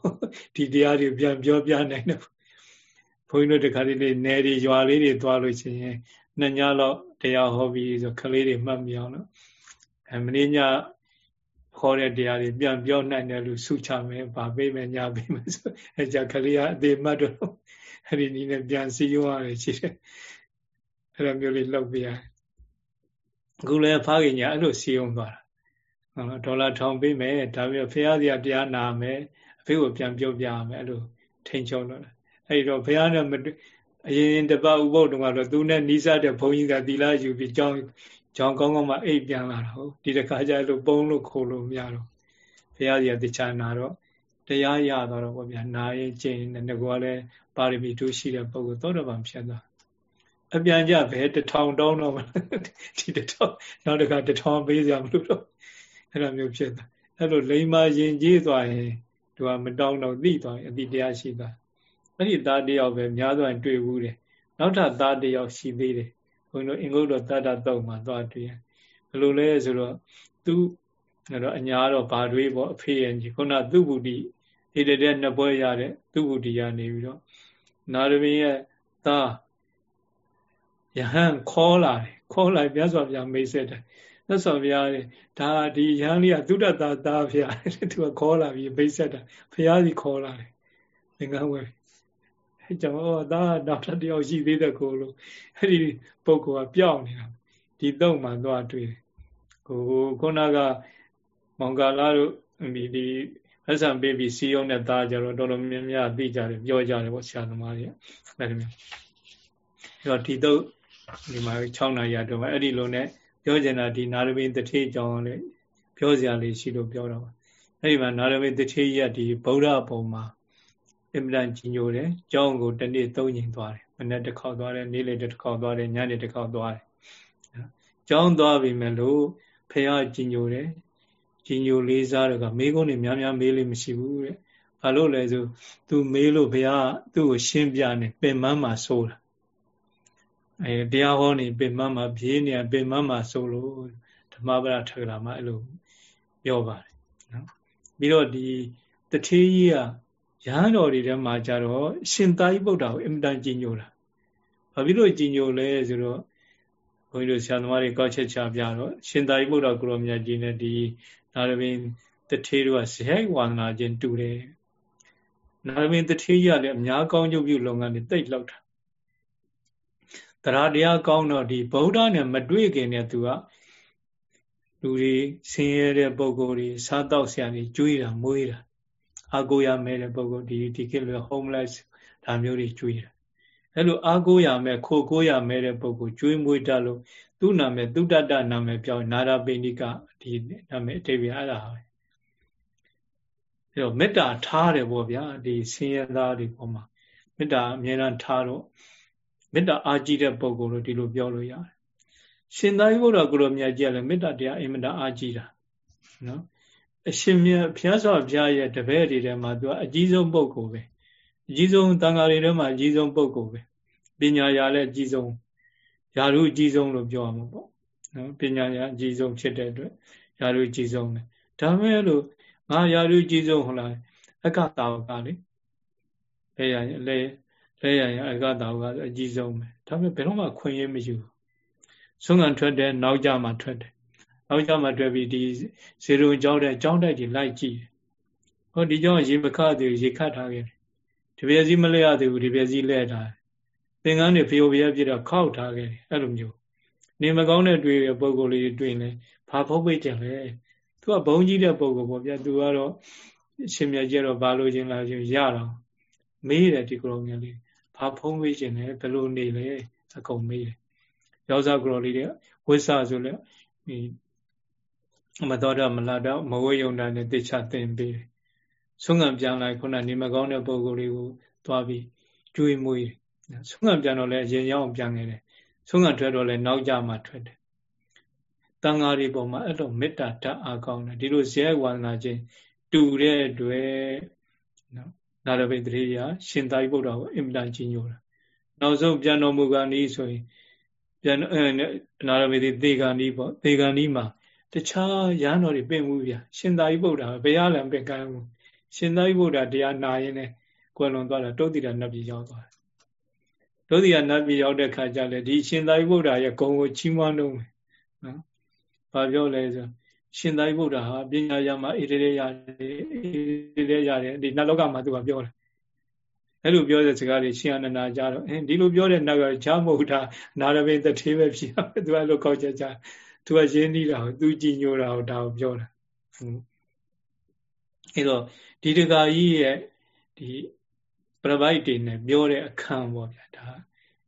ဒီတရားတွေပြန်ပြောပြနိုင်တယ်ဘုန်းကြီးတို့တခါလေးနယ်တွေရွာလေးတွေသွားလို့ရှိရင်နှစ်ညလောက်တရားဟောပြီးဆိုကလေးတွေမှတ်မိအောင်နော်အဲမင်းညခေါ်တဲ့တရားတွေပြန်ပြောနိုင်တယ်လို့ဆုချမယ်ဗာပေးမယ်ညာပေးမယ်ဆိုအဲကြကလေးကအသေးမှတ်တော့အဲ့ဒီနည်းနဲ့ပြန်စီရောရတယ်ရှိတယ်အဲ့လိုမျိုးလေးလုပ်ပြရ အခုလည်းဖားခင်ညာအဲ့လိုစီယုံသွားတာဟုတ်လားဒေါ်လာထောင်ပေးမယ်ဒါပေမဲ့ဖះစီကတရားနာမယ်အဖေကိုပြန်ပြောပြရမယ်အဲ့လိုထိန်ချုံတော့အဲ့တော့ဘုရားနဲ့အရင်တပတ်ဥပုပ်တုန်းကတော့သူနဲ့နီးစပ်တဲ့ဘုန်းကြီးကသီလယူပြီးကြောင်းကြောင်းကောင်းကောင်းမှအိပ်ပြန်လာတာဟုတ်ဒီတခါကျလို့ပုံလို့ခိုလို့မရတော့ဘုရားကြီးကတခြားနာတော့တရားရတော့တော့ဗျာနာရင်ကျင့်နေငါကလည်းပါရမီတို့ရှိတဲ့ပုဂ္ဂိုလ်သောတပန်ဖြစ်သွား အပြန်ကြဘယ်တထောင်တောင်းတော့ဒီတထောင်နောက်တခါတထောင်ပေးစရာမလိုတော့အဲ့လိုမျိုးဖြစ်သွားအဲ့လိုလိမ္မာရင်ကြီးသွားရင်သူကမတောင်းတော့သိသွားရင်အတိတရားရှိသွားအဲ့ဒီသားတယောက်ပဲများစွာတွေ့ဘူးတယ်နောက်ထပ်သားတယောက်ရှိသေးတယ်ဘုန်းကြီးတို့အင်္ဂုတ္တတတ္တတုံမှာသွားတွေ့ရဘယ်လိုလဲဆိုတော့သူအဲ့တော့အညာတော့ဘာတွေးပေါ့အဖေရဲ့ကြီးခုနသူဗုဒ္ဓဣတတဲ့နှစ်ပွဲရတဲ့သူဗုဒ္ဓရနေပြီးတော့နာရမင်းရဲ့သား ယဟန်ခေါ်လာတယ်ခေါ်လိုက်မြတ်စွာဘုရားမိတ်ဆက်တယ်မြတ်စွာဘုရားတဲ့ဒါဒီယဟန်လေးကသုဒ္ဓတာသားဖျားတယ်သူကခေါ်လာပြီးမိတ်ဆက်တာဘုရားကြီးခေါ်လာတယ်သင်္ကန်းဝယ်ကျွန်တော်ဒါနောက်တစ်တယောက်ရှိသေးတဲ့ကိုလို့အဲ့ဒီပုဂ္ဂိုလ်ကပြောင်းနေတာဒီတော့မှသွားတွေ့တယ်ကိုခုနကမောင်ကာလာတို့ဒီဒီအဆံပေးပြီးစီယုံနဲ့သားကြတော့တော်တော်များများသိကြတယ်ပြောကြတယ်ပေါ့ဆရာသမားတွေအဲ့ဒီမျိုးအဲ့တော့ဒီတော့ ဒီမှာ6နာရီတော့အဲ့ဒီလိုနဲ့ပြောချင်တာဒီနာရမင်းတထေးကြောင်းလေးပြောစရာလေးရှိလို့ပြောတော့အဲ့ဒီမှာနာရမင်းတထေးကြီးကဒီဗုဒ္ဓဘုံမှာအင်မတန်ကြီးညိုတယ်။ကျောင်းကိုတနေ့သုံးချိန်သွားတယ်။မနေ့တစ်ခေါက်သွားတယ်၊နေ့လည်တစ်ခေါက်သွားတယ်၊ညနေတစ်ခေါက်သွားတယ်။ကျောင်းသွားပြီမဲ့လို့ဖះကြီးညိုတယ်။ကြီးညိုလေးစားတော့ကမေးခွန်းတွေများများမေးလို့မရှိဘူးတဲ့။ဘာလို့လဲဆိုသူမေးလို့ဘုရားသူ့ကိုရှင်းပြနေပင်မမှာစိုးတာ။ အဲတရားဟောနေပင်မမှာပြေးနေပင်မမှာစိုးလို့ဓမ္မပဒထကရာမှာအဲ့လိုပြောပါတယ်နော်။ပြီးတော့ဒီတထေးကြီးကရဟန်းတော်တွေထဲမှာကြတော့ရှင်သာရိပုတ္တရာကိုအင်မတန်ကြီးညိုတာဘာဖြစ်လို့ကြီးညိုလဲဆိုတော့ဘုန်းကြီးတို့ဆရာသမားတွေကောက်ချက်ချပြတော့ရှင်သာရိပုတ္တရာကိုရောမြတ်ကြီးနဲ့ဒီနာရမင်းတထေးတို့ကဇဟိဝါဒနာချင်းတူတယ်နာရမင်းတထေးကြီးကလည်းအများကောင်းကျုပ်ပြုလုပ်ငန်းတွေတိတ်လောက်တာ တရားတရားကောင်းတော့ဒီဗုဒ္ဓနဲ့မတွေ့ခင်နဲ့သူကလူတွေဆင်းရဲတဲ့ပုံကိုယ်တွေစားတော့ဆရာတွေကျွေးတာမွေးတာအာကိုရမဲ့တဲ့ပုဂ္ဂိုလ်ဒီဒီခေတ်လို homeless ဒါမျိုးတွေကျွေးတယ်အဲ့လိုအာကိုရမဲ့ခိုကိုရမဲ့တဲ့ပုဂ္ဂိုလ်ကျွေးမွေးတတ်လို့သူ့နာမည်သူတတ္တနာမည်ပြောင်းနာရပိဏိကဒီနာမည်အတိပ္ပယ်အဲ့ဒါပဲအဲ့တော့မေတ္တာထားတယ်ပေါ့ဗျာဒီဆင်းရဲသားတွေပေါ်မှာမေတ္တာအမြဲတမ်းထားတော့ မေတ္တာအားကြီးတဲ့ပုဂ္ဂိုလ်လို့ဒီလိုပြောလို့ရတယ်ရှင်သာရိပုတ္တရာကိုလိုမြတ်ကြီးကလည်းမေတ္တာတရားအင်မတန်အားကြီးတာနော်အရှင်မြတ်ဘုရားစွာဘုရားရဲ့တပည့်တွေထဲမှာသူကအကြီးဆုံးပုဂ္ဂိုလ်ပဲအကြီးဆုံးတန်ဃာတွေထဲမှာအကြီးဆုံးပုဂ္ဂိုလ်ပဲပညာရာလည်းအကြီးဆုံးယာရုအကြီးဆုံးလို့ပြောရမှာပေါ့နော်ပညာရာအကြီးဆုံးဖြစ်တဲ့အတွက်ယာရုအကြီးဆုံးပဲဒါမဲ့လို့ငါယာရုအကြီးဆုံးဟုတ်လားအကတာဝကလေလဲရရင်လဲ လဲရရင်အကတာဝကအကြီးဆုံးပဲဒါပေမဲ့ဘယ်တော့မှခွင့်ရမရှိဘူးဆုံးခံထွက်တယ်နောက်ကြမှာထွက်တယ်နောက်ကြမှာထွက်ပြီးဒီဇေရုံကြောင်းတဲ့ကြောင်းတိုက်တွေလိုက်ကြည့်တယ်ဟောဒီကြောင်းရေမခသေးရေခတ်ထားခဲ့တယ်ဒီပြည့်စည်းမလဲရသေးဘူးဒီပြည့်စည်းလဲထားသင်္ကန်းတွေဖျော်ပြရပြတော့ခောက်ထားခဲ့တယ်အဲ့လိုမျိုးနေမကောင်းတဲ့တွေ့ရပုံကိုယ်လေးတွေ့နေဘာဖုတ်ပိတ်ကြလဲသူကဘုံကြီးတဲ့ပုံကိုပေါ့ဗျာသူကတော့ရှင်မြတ်ကျတော့ဘာလို့ခြင်းလားခြင်းရတော့မေးတယ်ဒီကုလုံးငယ်လေး ဘာဖုံးပေးခြင်းလဲဘယ်လိုနေလဲအကုန်မေးတယ်ယောဇကုလုံးလေးတွေဝိဆဆိုလဲဒီမတော်တော့မလာတော့မဝေယုံတာနဲ့တေချာသင်ပေးတယ်ဆုံးငံပြန်လိုက်ခုနနေမကောင်းတဲ့ပုံကိုယ်လေးကိုသွားပြီးကျွေးမွေးဆုံးငံပြန်တော့လဲရင်ရောက်ပြန်ခဲ့တယ်ဆုံးငံထွက်တော့လဲနောက်ကြမှာထွက်တယ်တန်ဃာတွေပေါ်မှာအဲ့လိုမေတ္တာဓာတ်အားကောင်းတယ်ဒီလိုဇေဝါဒနာချင်းတူတဲ့အတွက် နော်နာရဘိတရေယရှင်သာရိပုတ္တရာကိုအင်မတန်ကြီးညိုတာနောက်ဆုံးပြန်တော်မူကနီးဆိုရင်ပြန်နာရဘိတိသေဂာနီးပေါ့သေဂာနီးမှာတခြားရဟန်းတော်တွေပင့်မှုဗျာရှင်သာရိပုတ္တရာဘယ်ရလဲပင့်ကမ်းမှုရှင်သာရိပုတ္တရာတရားနာရင်လည်းကွယ်လွန်သွားတာတုတ်တိတာနတ်ပြည်ရောက်သွားတယ်တုတ်တိတာနတ်ပြည်ရောက်တဲ့ခါကျလည်းဒီရှင်သာရိပုတ္တရာရဲ့ဂုံကိုချီးမွမ်းတော့မယ်နော်ဘာပြောလဲဆို ရှင်သာရိပုတ္တရာဟာပညာရမှာဣတိရေရတယ်ဣတိရေရတယ်ဒီနတ်လောကမှာသူကပြောတယ်အဲ့လိုပြောတဲ့စကားတွေရှင်အနန္ဒာကြတော့အင်းဒီလိုပြောတဲ့နောက်ကဂျာမဟုတ်တာနာရဘိတထေပဲဖြစ်သူကလို့ကောက်ချက်ကြသူကရင်းနှီးတာကိုသူကြည်ညိုတာကိုဒါကိုပြောတာဟုတ်အဲ့တော့ဒီတကာကြီးရဲ့ဒီပရပိုက်တွေနဲ့ပြောတဲ့အခန်းပေါ့ဗျာဒါ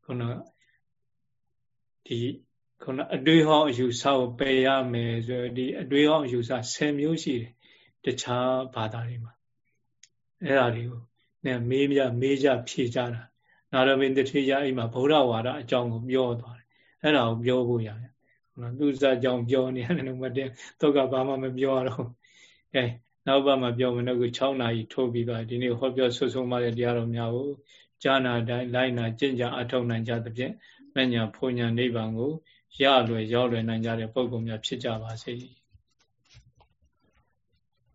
ခုနဒီ ခုနအတွေ့ဟောင်းအယူဆကိုပယ်ရမယ်ဆိုဒီအတွေ့ဟောင်းအယူဆ10မျိုးရှိတယ်တခြားဘာသာတွေမှာအဲ့ဒါတွေကိုနဲ့မေးမြမေးကြဖြေကြတာနာရမင်းတထေရအိမ်မှာဗုဒ္ဓဝါဒအကြောင်းကိုပြောသွားတယ်အဲ့ဒါကိုပြောဖို့ရတယ်နော်သူစားကြောင့်ပြောနေတယ်မတင်တော့ကဘာမှမပြောရတော့ကဲနောက်ပတ်မှာပြောမယ်တော့6နာရီထိုးပြီးသွားဒီနေ့ဟောပြောဆွဆုံးမတဲ့တရားတော်များကိုကြာနာတိုင်းလိုက်နာကျင့်ကြအထောက်နိုင်ကြသဖြင့်မညာဖွညာနိဗ္ဗာန်ကို ရလွယ်ရောက်လွယ်နိုင်ကြတဲ့ပုဂ္ဂိုလ်များဖြစ်ကြပါစေ။